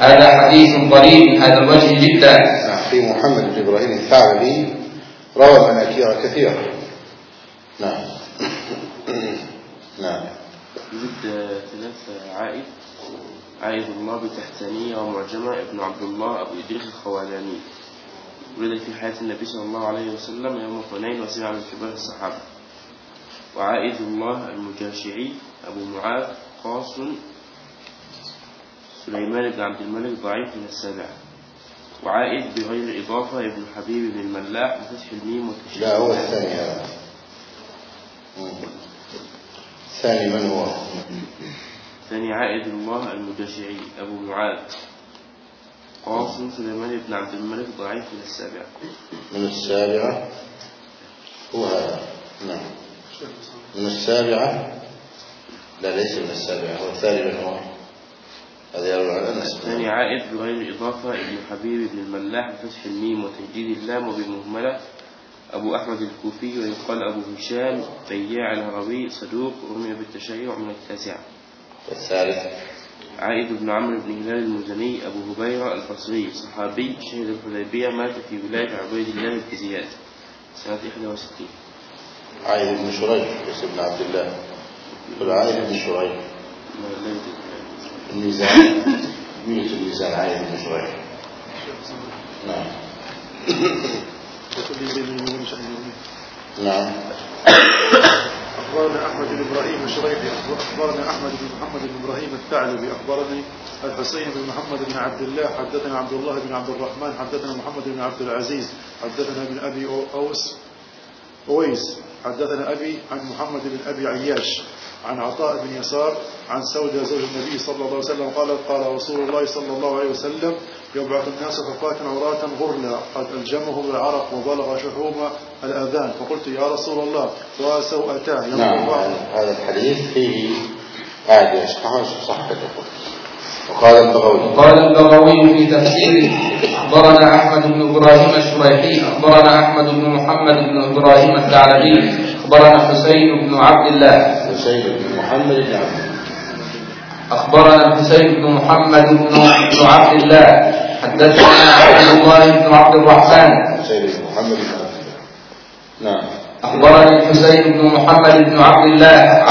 Speaker 2: هذا حديث قريب من هذا الوجه جدا.
Speaker 1: نعم في محمد بن إبراهيم الثعلبي روى مناكير كثيرة. نعم. نعم.
Speaker 5: يوجد ثلاث عائد. عائد الله بتحتانية ومعجمة. ابن عبد الله أبو إدريس الخوالاني ولد في حياة النبي صلى الله عليه وسلم يوم حنين وسمع من كبار الصحابة. وعائد الله المجاشعي أبو معاذ قاص سليمان بن عبد الملك ضعيف من السابعة وعائد بغير إضافة ابن حبيب بن الملاح بفتح الميم وتشديد
Speaker 1: لا هو الثاني. هذا مم. الثاني من هو؟
Speaker 5: ثاني عائد الله المجاشعي أبو معاذ. قاسم سليمان بن عبد الملك ضعيف من السابعة
Speaker 1: من السابعة؟ هو هذا. نعم. من السابعة؟ لا ليس من السابعة هو الثاني من هو هذا يروي عن أنس
Speaker 5: ثاني عائد بغير إضافة ابن حبيب بن الملاح بفتح الميم وتجديد اللام وبالمهملة. أبو أحمد الكوفي ويقال أبو هشام بياع الهروي صدوق رمي بالتشيع من التاسعة.
Speaker 1: الثالث.
Speaker 5: عائد بن عمرو بن هلال المزني أبو هبيرة البصري صحابي شهد الحديبية مات في ولاية عبيد الله بن زياد سنة 61
Speaker 1: عائد بن شريح ابن عبد الله. يقول عائد بن شريح. الميزان. مين في الميزان؟ عائد بن شريح. نعم. نعم.
Speaker 3: أخبرنا أحمد بن إبراهيم الشريحي أخبرنا أحمد بن محمد بن إبراهيم الثعلبي أخبرني الحسين بن محمد بن عبد الله حدثنا عبد الله بن عبد الرحمن حدثنا محمد بن عبد العزيز حدثنا ابن أبي أو- أوس أويس حدثنا أبي عن محمد بن أبي عياش. عن عطاء بن يسار عن سودة زوج النبي صلى الله عليه وسلم قالت قال رسول الله صلى الله عليه وسلم يبعث الناس خفاة عراة غرلا قد ألجمهم العرق وبلغ شحوم الآذان. فقلت يا رسول الله وسوءتاه
Speaker 1: نعم هذا الحديث فيه قاعد يشرحه صحته وقال البغوي
Speaker 2: قال البغوي في تفسيره أخبرنا أحمد بن إبراهيم الشريحي أخبرنا أحمد بن محمد بن إبراهيم الثعلبي أخبرنا حسين بن عبد الله.
Speaker 1: حسين بن محمد بن عبد الله.
Speaker 2: أخبرنا الحسين بن محمد بن بن عبد الله. حدثنا عبد الله بن عبد الرحمن.
Speaker 1: حسين بن محمد بن عبد الله. نعم.
Speaker 2: أخبرني الحسين بن محمد بن عبد الله.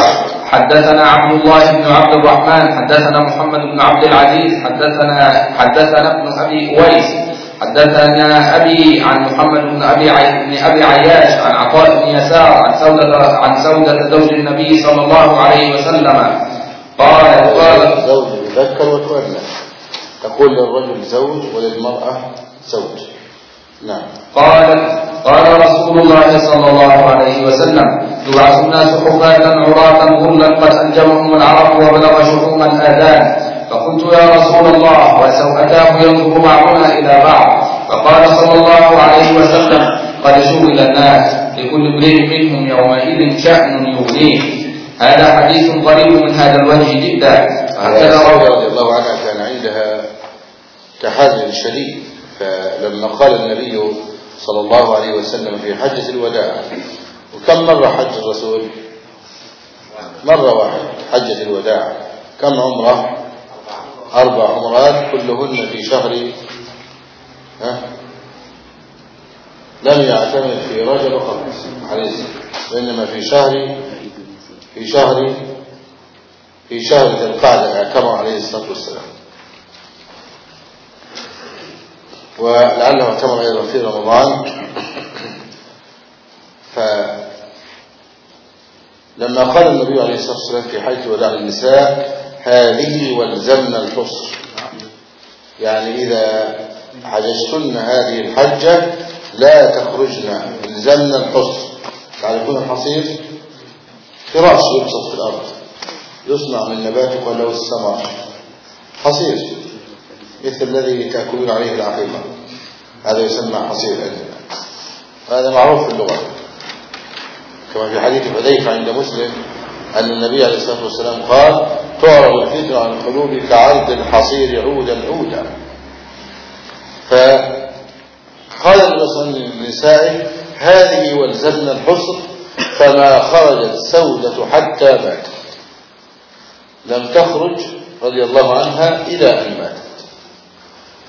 Speaker 2: حدثنا عبد الله بن عبد الرحمن. حدثنا محمد بن عبد العزيز. حدثنا حدثنا ابن أبي أويس. حدثنا أبي عن محمد بن أبي عي... بن أبي عياش عن عطاء بن يسار عن سودة عن سودة زوج النبي صلى الله عليه وسلم. قال قال.
Speaker 1: زوج يذكر وتؤنث تقول للرجل زوج وللمرأة زوج. نعم.
Speaker 2: قالت قال رسول الله صلى الله عليه وسلم يبعث الناس حفاة عراة غرلا قد أنجمهم العرب وبلغ شحوم الآذان. فقلت يا رسول الله وسوءتاه ينظر بعضنا إلى بعض. فقال صلى الله عليه وسلم قد شغل الناس لكل امرئ منهم يومئذ شأن يغنيه. هذا حديث قريب من هذا الوجه جدا. هكذا
Speaker 1: رضي الله عنها كان عندها تحزن شديد. فلما قال النبي صلى الله عليه وسلم في حجة الوداع وكم مرة حج الرسول؟ مرة واحدة حجة الوداع. كم عمرة؟ أربع عمرات كلهن في شهر ها؟ لم يعتمد في رجب قط عليه وإنما في شهر في شهر في شهر ذي القعدة اعتمر عليه الصلاة والسلام. ولعله اعتمر أيضا في رمضان فلما قال النبي عليه الصلاة والسلام في حج وداع النساء هذه والزمن الحصر. يعني إذا حججتن هذه الحجة لا تخرجن الزمن الحصر. تعرفون الحصير فراش يبسط في الأرض يصنع من نبات وله الثمر حصير مثل الذي تأكلون عليه العقيقة. هذا يسمى حصير عندنا. هذا معروف في اللغة. كما في حديث حذيفة عند مسلم أن النبي عليه الصلاة والسلام قال تعرض الفتنة عن القلوب كعرض الحصير عودا عودا. فقال وسلم لنسائه هذه والزمن الحصر فما خرجت سودة حتى ماتت. لم تخرج رضي الله عنها إلى أن ماتت.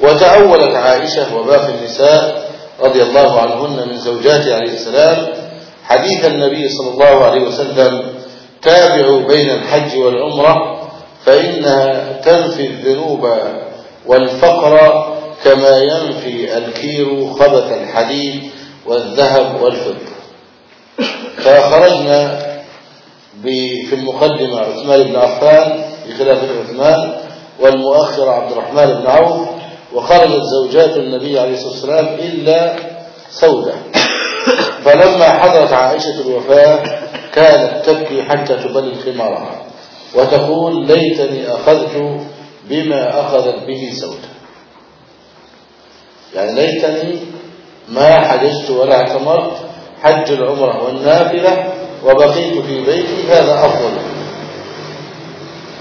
Speaker 1: وتأولت عائشة وباقي النساء رضي الله عنهن من زوجاته عليه السلام حديث النبي صلى الله عليه وسلم تابعوا بين الحج والعمرة فإنها تنفي الذنوب والفقر كما ينفي الكير خبث الحديد والذهب والفضة. فخرجنا في المقدمة عثمان بن عفان بخلافة عثمان والمؤخر عبد الرحمن بن عوف وخرجت زوجات النبي عليه الصلاة والسلام إلا سودة. فلما حضرت عائشة الوفاة كانت تبكي حتى تبلل خمارها وتقول ليتني أخذت بما أخذت به سودة يعني ليتني ما حججت ولا اعتمرت حج العمرة والنافلة وبقيت في بيتي هذا أفضل.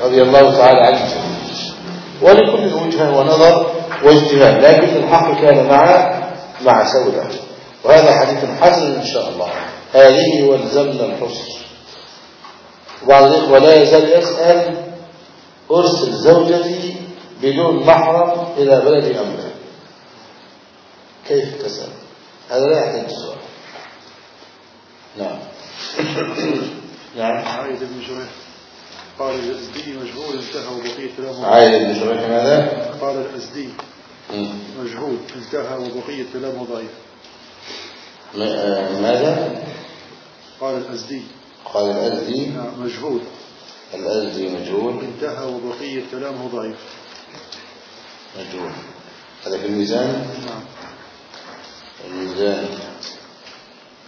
Speaker 1: رضي الله تعالى عنه. ولكل وجهة ونظر واجتهاد لكن الحق كان مع مع سودة. وهذا حديث حسن إن شاء الله. هذه والزمن الحصر وبعض الإخوة لا يزال يسأل أرسل زوجتي بدون محرم إلى بلد أمرها كيف تسأل؟ هذا لا يحتاج سؤال. نعم. نعم.
Speaker 3: عايد بن جريح قال الأزدي مجهول انتهى وبقية كلامه
Speaker 1: عايد بن شريح ماذا؟
Speaker 3: قال الأزدي. مجهول انتهى وبقية كلامه ضعيف.
Speaker 1: ماذا؟
Speaker 3: قال الأزدي.
Speaker 1: قال الأزدي.
Speaker 3: نعم، مجهول.
Speaker 1: الأزدي مجهول.
Speaker 3: انتهى وبقية كلامه ضعيف.
Speaker 1: مجهول. هذا في الميزان؟
Speaker 3: نعم.
Speaker 1: الميزان.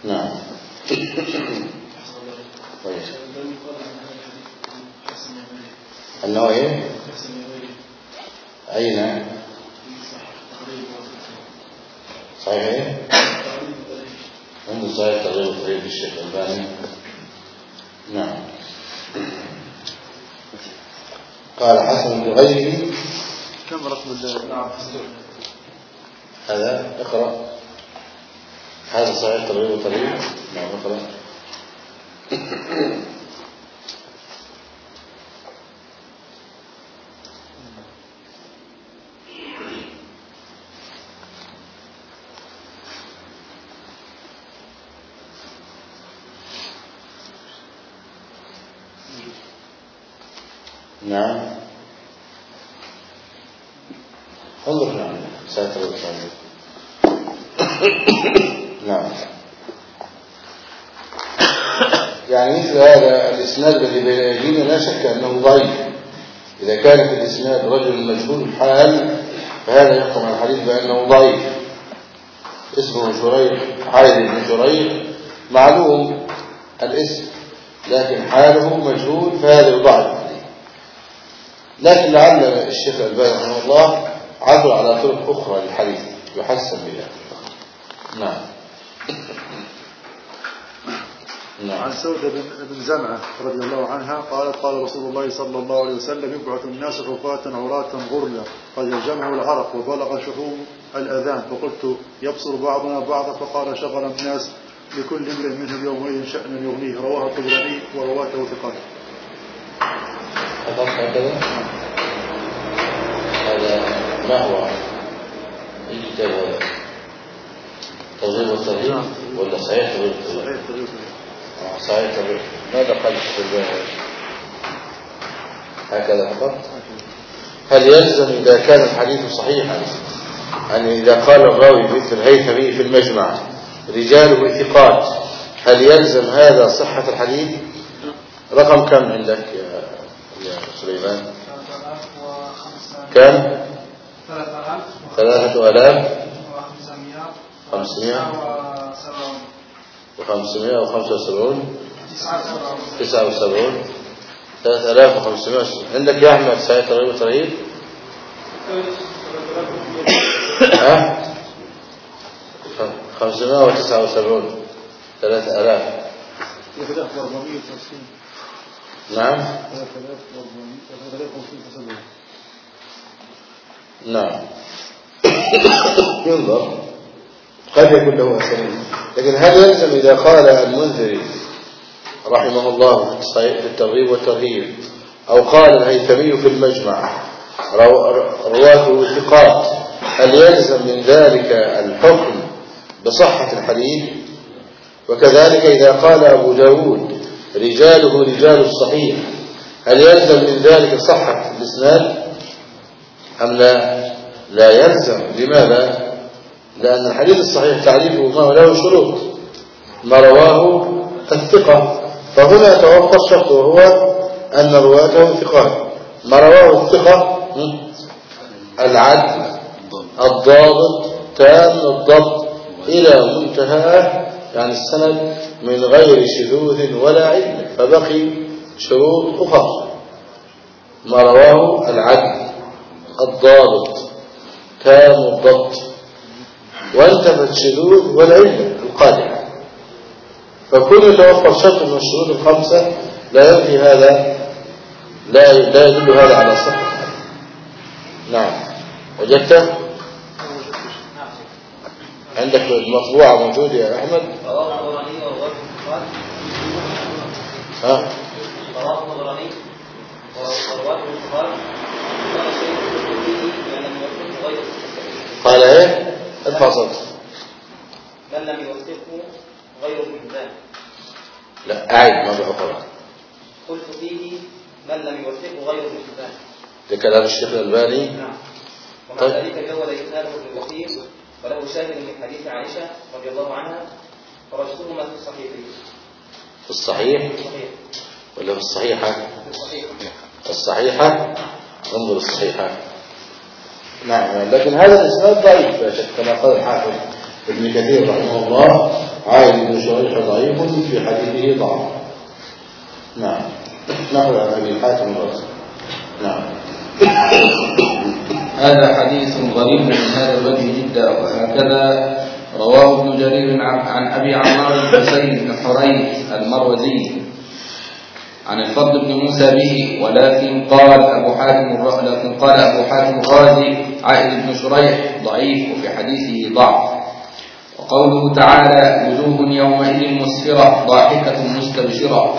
Speaker 1: نعم. طيب. أنه إيه؟ أين؟ صحيح إيه؟ عنده صحيح تغيير الطريق الشيخ الباني نعم. قال حسن بغيره
Speaker 3: كم رقم ال-
Speaker 1: هذا اقرأ. هذا صحيح تغيير الطريق نعم اقرأ. نعم. انظر نعم ساتر الطريق نعم. يعني مثل هذا الإسناد الذي بين أيدينا لا شك أنه ضعيف. إذا كان في الإسناد رجل مجهول الحال فهذا يحكم على الحديث بأنه ضعيف. اسمه شريح عائد بن شريح معلوم الاسم لكن حاله مجهول فهذا يضعف. لكن لعل الشيخ الألباني رحمه الله عثر على طرق أخرى للحديث يحسن بها. نعم. نعم.
Speaker 3: عن سودة بن زمعة رضي الله عنها قالت قال رسول الله صلى الله عليه وسلم يبعث الناس حفاة عراة غرلا قد الجمع العرق وبلغ شحوم الأذان. فقلت يبصر بعضنا بعضا فقال شغل الناس لكل امرئ منهم يومئذ شأن يغنيه. رواه الطبراني ورواته ثقات
Speaker 1: فقط هكذا هذا ما هو اي كتاب هذا ترغيب والترهيب ولا صحيح ترغيب والترهيب
Speaker 3: صحيح ترغيب
Speaker 1: آه، ماذا قال في الباب هكذا فقط. هل يلزم إذا كان الحديث صحيحا أن إذا قال الراوي مثل الهيثمي في المجمع رجاله ثقات هل يلزم هذا صحة الحديث؟ رقم كم عندك يا يا سليمان. كم؟ ثلاثة آلاف خمسمائة وخمسمائة وخمسة وسبعون. تسعة وسبعون. ثلاثة آلاف وخمسمائة عندك يا أحمد سعيد ترغيب وترهيب ها؟ خمسمائة وتسعة وسبعون. ثلاثة آلاف.
Speaker 3: 3450
Speaker 1: نعم
Speaker 3: 3450
Speaker 1: نعم. ينظر. قد يكون له أسانيد لكن هل يلزم إذا قال المنذري رحمه الله في الترغيب والترهيب أو قال الهيثمي في المجمع رو- رواته ثقات هل يلزم من ذلك الحكم بصحة الحديث؟ وكذلك إذا قال أبو داود رجاله رجال الصحيح هل يلزم من ذلك صحة الإسناد؟ أم لا؟ لا يلزم. لماذا؟ لأن الحديث الصحيح تعريفه ما له شروط. ما رواه الثقة. فهنا توفر شرط وهو أن رواته ثقات. ما رواه الثقة? العدل. الضابط تام الضبط إلى منتهى يعني السند من غير شذوذ ولا علة فبقي شروط أخرى. ما رواه العدل الضابط تام الضبط. وانتفت الشذوذ والعلة القادحة فكل يتوفر شرط من الشروط الخمسة لا ينفي هذا لا لا يدل هذا على صحة. نعم. وجدته عندك المطبوعة موجودة يا أحمد؟ ها؟
Speaker 6: قال
Speaker 1: إيه؟ ارفع صوتك
Speaker 6: من لم يوثقه غير حبان
Speaker 1: لا أعد مرة أخرى
Speaker 6: قلت فيه من لم يوثقه غير حبان
Speaker 1: ده كلام الشيخ الألباني؟
Speaker 6: نعم ومع. ذلك إسناده ابن الوثيق وله شاهد من حديث عائشة رضي الله عنها فرجتهما في الصحيحين
Speaker 1: في الصحيح؟
Speaker 6: في الصحيح.
Speaker 1: ولا في الصحيحة
Speaker 6: في الصحيح.
Speaker 1: الصحيحة انظر الصحيحة نعم لكن هذا الإسناد ضعيف لا شك كما قال الحافظ ابن كثير رحمه الله عائد بن شريح ضعيف في حديثه ضعف نعم. نقل عن أبي حاتم الرازي نعم.
Speaker 2: هذا حديث غريب من هذا الوجه جدا وهكذا رواه ابن جرير عن, أبي عمار الحسين بن حريث المروزي عن الفضل بن موسى به ولكن قال أبو حاتم لكن قال أبو حاتم الرازي عائد بن شريح ضعيف وفي حديثه ضعف. وقوله تعالى وجوه يومئذ مسفرة ضاحكة مستبشرة.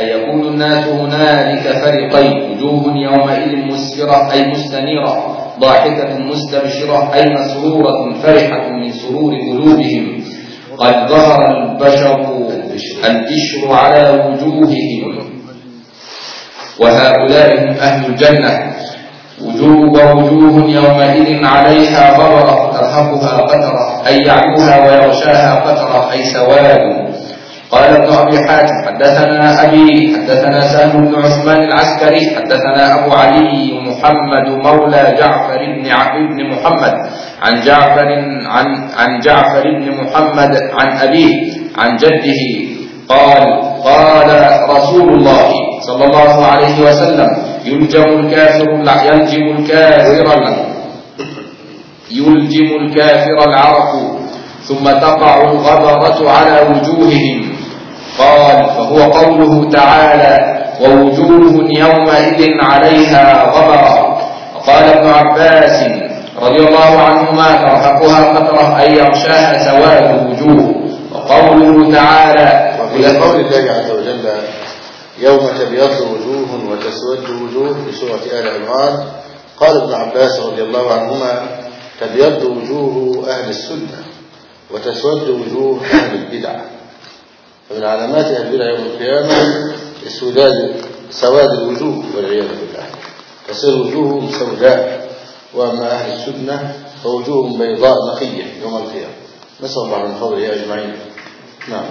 Speaker 2: يكون الناس هنالك فريقين وجوه يومئذ مسفرة أي مستنيرة ضاحكة مستبشرة أي مسرورة فرحة من سرور قلوبهم. قد ظهر البشر البشر على وجوههم. وهؤلاء هم أهل الجنة. وجوه ووجوه يومئذ عليها غبرة ترهقها قترة أي يعلوها ويغشاها قترة أي سواد قال ابن أبي حاتم حدثنا أبي حدثنا سهل بن عثمان العسكري حدثنا أبو علي محمد مولى جعفر بن بن محمد عن جعفر عن عن جعفر بن محمد عن أبيه عن جده قال قال رسول الله صلى الله عليه وسلم يلجم الكافر يلجم الكافر يلجم الكافر العرق ثم تقع الغبرة على وجوههم. قال فهو قوله تعالى ووجوه يومئذ عليها غبرة. وقال ابن عباس رضي الله عنهما ترهقها قطرة أي يغشاها سواد الوجوه. وقوله تعالى
Speaker 1: وفي قول الله عز وجل يوم تبيض وجوه وتسود وجوه في سورة آل عمران قال ابن عباس رضي الله عنهما تبيض وجوه أهل السنة وتسود وجوه أهل البدعة فمن علامات أهل البدع يوم القيامة السوداد سواد الوجوه والعياذ بالله. تصير وجوههم سوداء وأما أهل السنة فوجوههم بيضاء نقية يوم القيامة. نسأل الله من فضله أجمعين. نعم.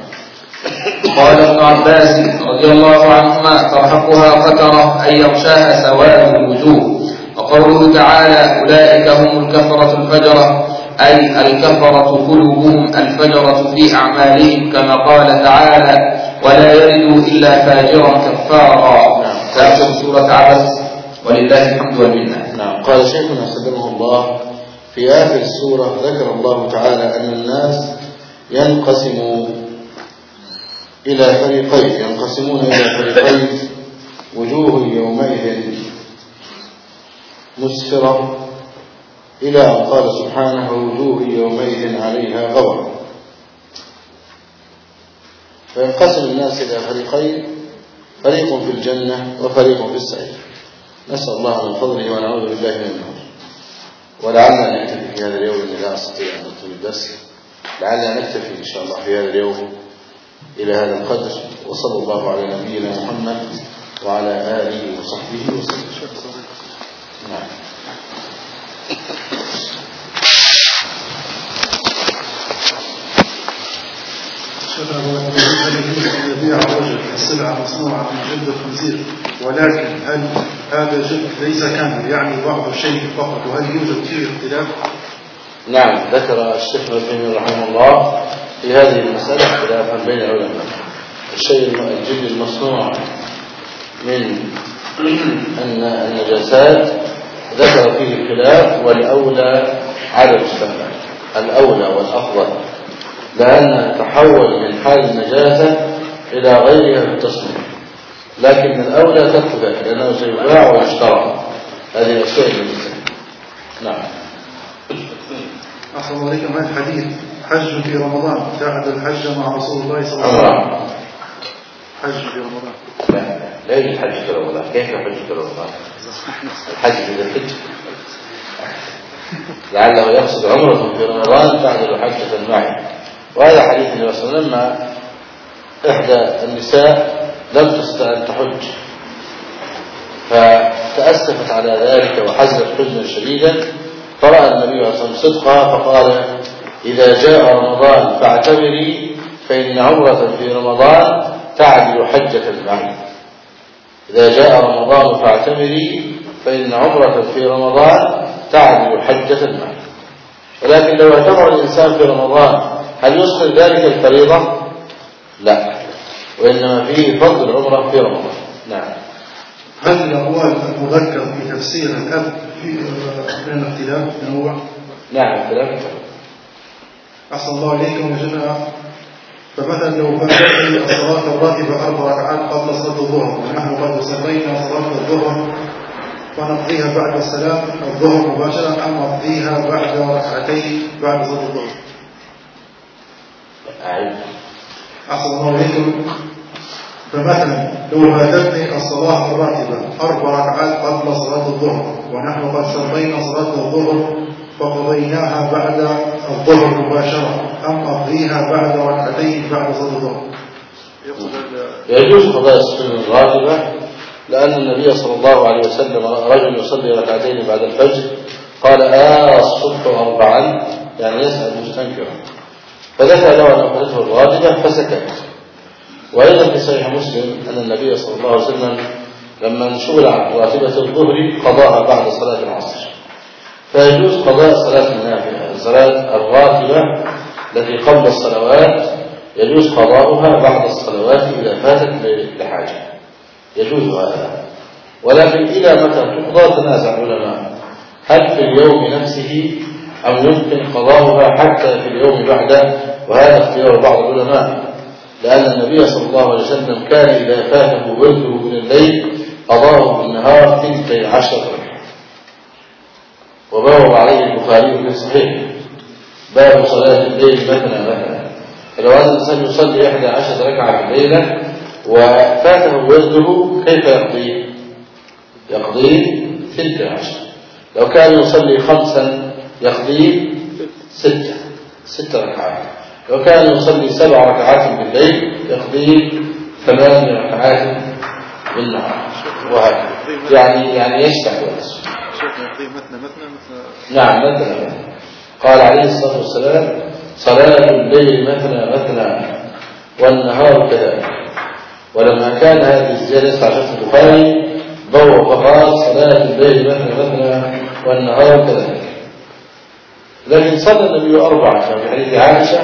Speaker 2: قال ابن عباس رضي الله عنهما ترهقها قترة أي يغشاها سواد الوجوه. وقوله تعالى أولئك هم الكفرة الفجرة. أي الكفرة قلوبهم الفجرة في أعمالهم كما قال تعالى ولا يلدوا إلا فاجرا كفارا. تفسير سورة عبس. ولله الحمد والمنة.
Speaker 1: نعم. قال شيخنا خدمه الله في آخر السورة ذكر الله تعالى أن الناس ينقسموا إلى فريقين ينقسمون إلى فريقين وجوه يومئذ مسفرة. إلى أن قال سبحانه وجوه يومئذ عليها غبر فينقسم الناس إلى فريقين فريق في الجنة وفريق في السعير. نسأل الله من فضله ونعوذ بالله من النار. ولعلنا نكتفي في هذا اليوم إن لا أستطيع أن أطول الدرس. لعلنا نكتفي إن شاء الله في هذا اليوم إلى هذا القدر. وصلى الله على نبينا محمد وعلى آله وصحبه وسلم. نعم
Speaker 3: شكرا الذي يبيع الرجل ولكن هل هذا جلد ليس كامل يعني بعض الشيء فقط وهل يوجد فيه اختلاف؟
Speaker 1: نعم ذكر الشيخ ابن رحمه الله في هذه المسألة اختلافا بين العلماء الشيء الجلد المصنوع من النجاسات ذكر فيه الخلاف والأولى عدم استعمال الأولى والأفضل. لأن تحول من حال النجاسة إلى غيرها في التصنيع لكن الأولى ترك ذلك لأنه سيباع ويشترى. هذه الأشياء نعم.
Speaker 3: أحسن عليكم هذا الحديث حج في رمضان. تعد الحج مع رسول الله صلى الله عليه وسلم. حج في رمضان.
Speaker 1: لا لا يوجد حج في رمضان. كيف حج في رمضان؟ الحج ذي الحجة لعله يقصد عمرة في رمضان تعدل حجة معي وهذا حديث النبي صلى الله عليه وسلم إحدى النساء لم تستطع أن تحج. فتأسفت على ذلك وحزنت حزنا شديدا. فرأى النبي صلى الله عليه وسلم صدقها فقال إذا جاء رمضان فاعتبري فإن عمرة في رمضان تعدل حجة معي إذا جاء رمضان فاعتمري فإن عمرة في رمضان تعدل حجة معي ولكن لو اعتمر الإنسان في رمضان هل يسقط ذلك الفريضة؟ لا. وإنما فيه فضل العمرة في رمضان. نعم.
Speaker 3: هل الأقوال المذكر في تفسير الأب في من الاختلاف تنوع؟
Speaker 1: نعم اختلاف
Speaker 3: أحسن الله عليكم وجدنا فمثلا لو فاتتني الصلاة الراتبة أربع ركعات قبل صلاة الظهر ونحن قد صلينا صلاة الظهر فنقضيها بعد السلام الظهر مباشرة أم نقضيها بعد ركعتين بعد صلاة الظهر؟ أحسن الله عليكم فمثلا لو فاتتني الصلاة الراتبة أربع ركعات قبل صلاة الظهر ونحن قد صلينا صلاة الظهر فقضيناها بعد الظهر مباشرة أم أقضيها بعد ركعتين بعد صلاة الظهر؟
Speaker 1: يجوز قضاء السنة الراتبة لأن النبي صلى الله عليه وسلم رجل يصلي ركعتين بعد الفجر قال آه الصبح أربعا يعني يسأل مستنكرا. فذكر له أن أخذته الراتبة فسكت. وأيضا في صحيح مسلم أن النبي صلى الله عليه وسلم لما انشغل عن راتبة الظهر قضاها بعد صلاة العصر. فيجوز قضاء صلاة النافلة. الصلاة الراتبة التي قبل الصلوات يجوز قضاؤها بعد الصلوات إذا فاتت لحاجة. يجوز هذا. ولكن إلى متى تقضى تنازع العلماء؟ هل في اليوم نفسه أم يمكن قضاؤها حتى في اليوم بعده وهذا اختيار بعض العلماء. لأن النبي صلى الله عليه وسلم كان إذا فاته ورده من الليل قضاه في النهار تلك عشر ركعة وبوب عليه البخاري في صحيح باب صلاة الليل مثنى مثنى. فلو أن الإنسان يصلي إحدى عشر ركعة في الليلة وفاته ورده كيف يقضي؟ يقضي تلك عشر. لو كان يصلي خمسا يقضي ستة ست ركعات. لو كان يصلي سبع ركعات بالليل يقضي ثمان ركعات بالنهار. وهكذا. يعني يعني
Speaker 3: شيخنا يقضي مثنى مثنى مثنى.
Speaker 1: نعم مثلا قال عليه الصلاة والسلام صلاة الليل مثنى مثنى. والنهار كذلك. ولما كان هذه الزيادة على شرط البخاري ضوء فقال صلاة الليل مثنى مثنى والنهار كذلك لكن صلى النبي أربعة في حديث عائشة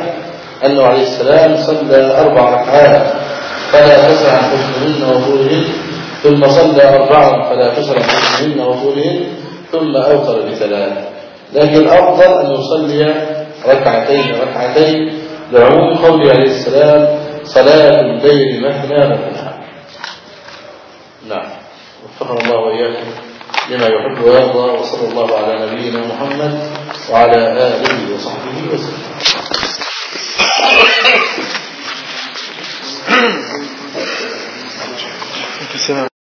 Speaker 1: أنه عليه السلام صلى أربع ركعات فلا تسع عن حسنهن وطولهن ثم صلى أربعا فلا تسع عن حسنهن وطولهن ثم أوتر بثلاث لكن الأفضل أن يصلي ركعتين ركعتين لعموم قوله عليه السلام صلاة الليل مثنى مثنى نعم. وفقنا الله وإياكم لما يحب ويرضى وصلى الله على نبينا محمد وعلى آله وصحبه وسلم.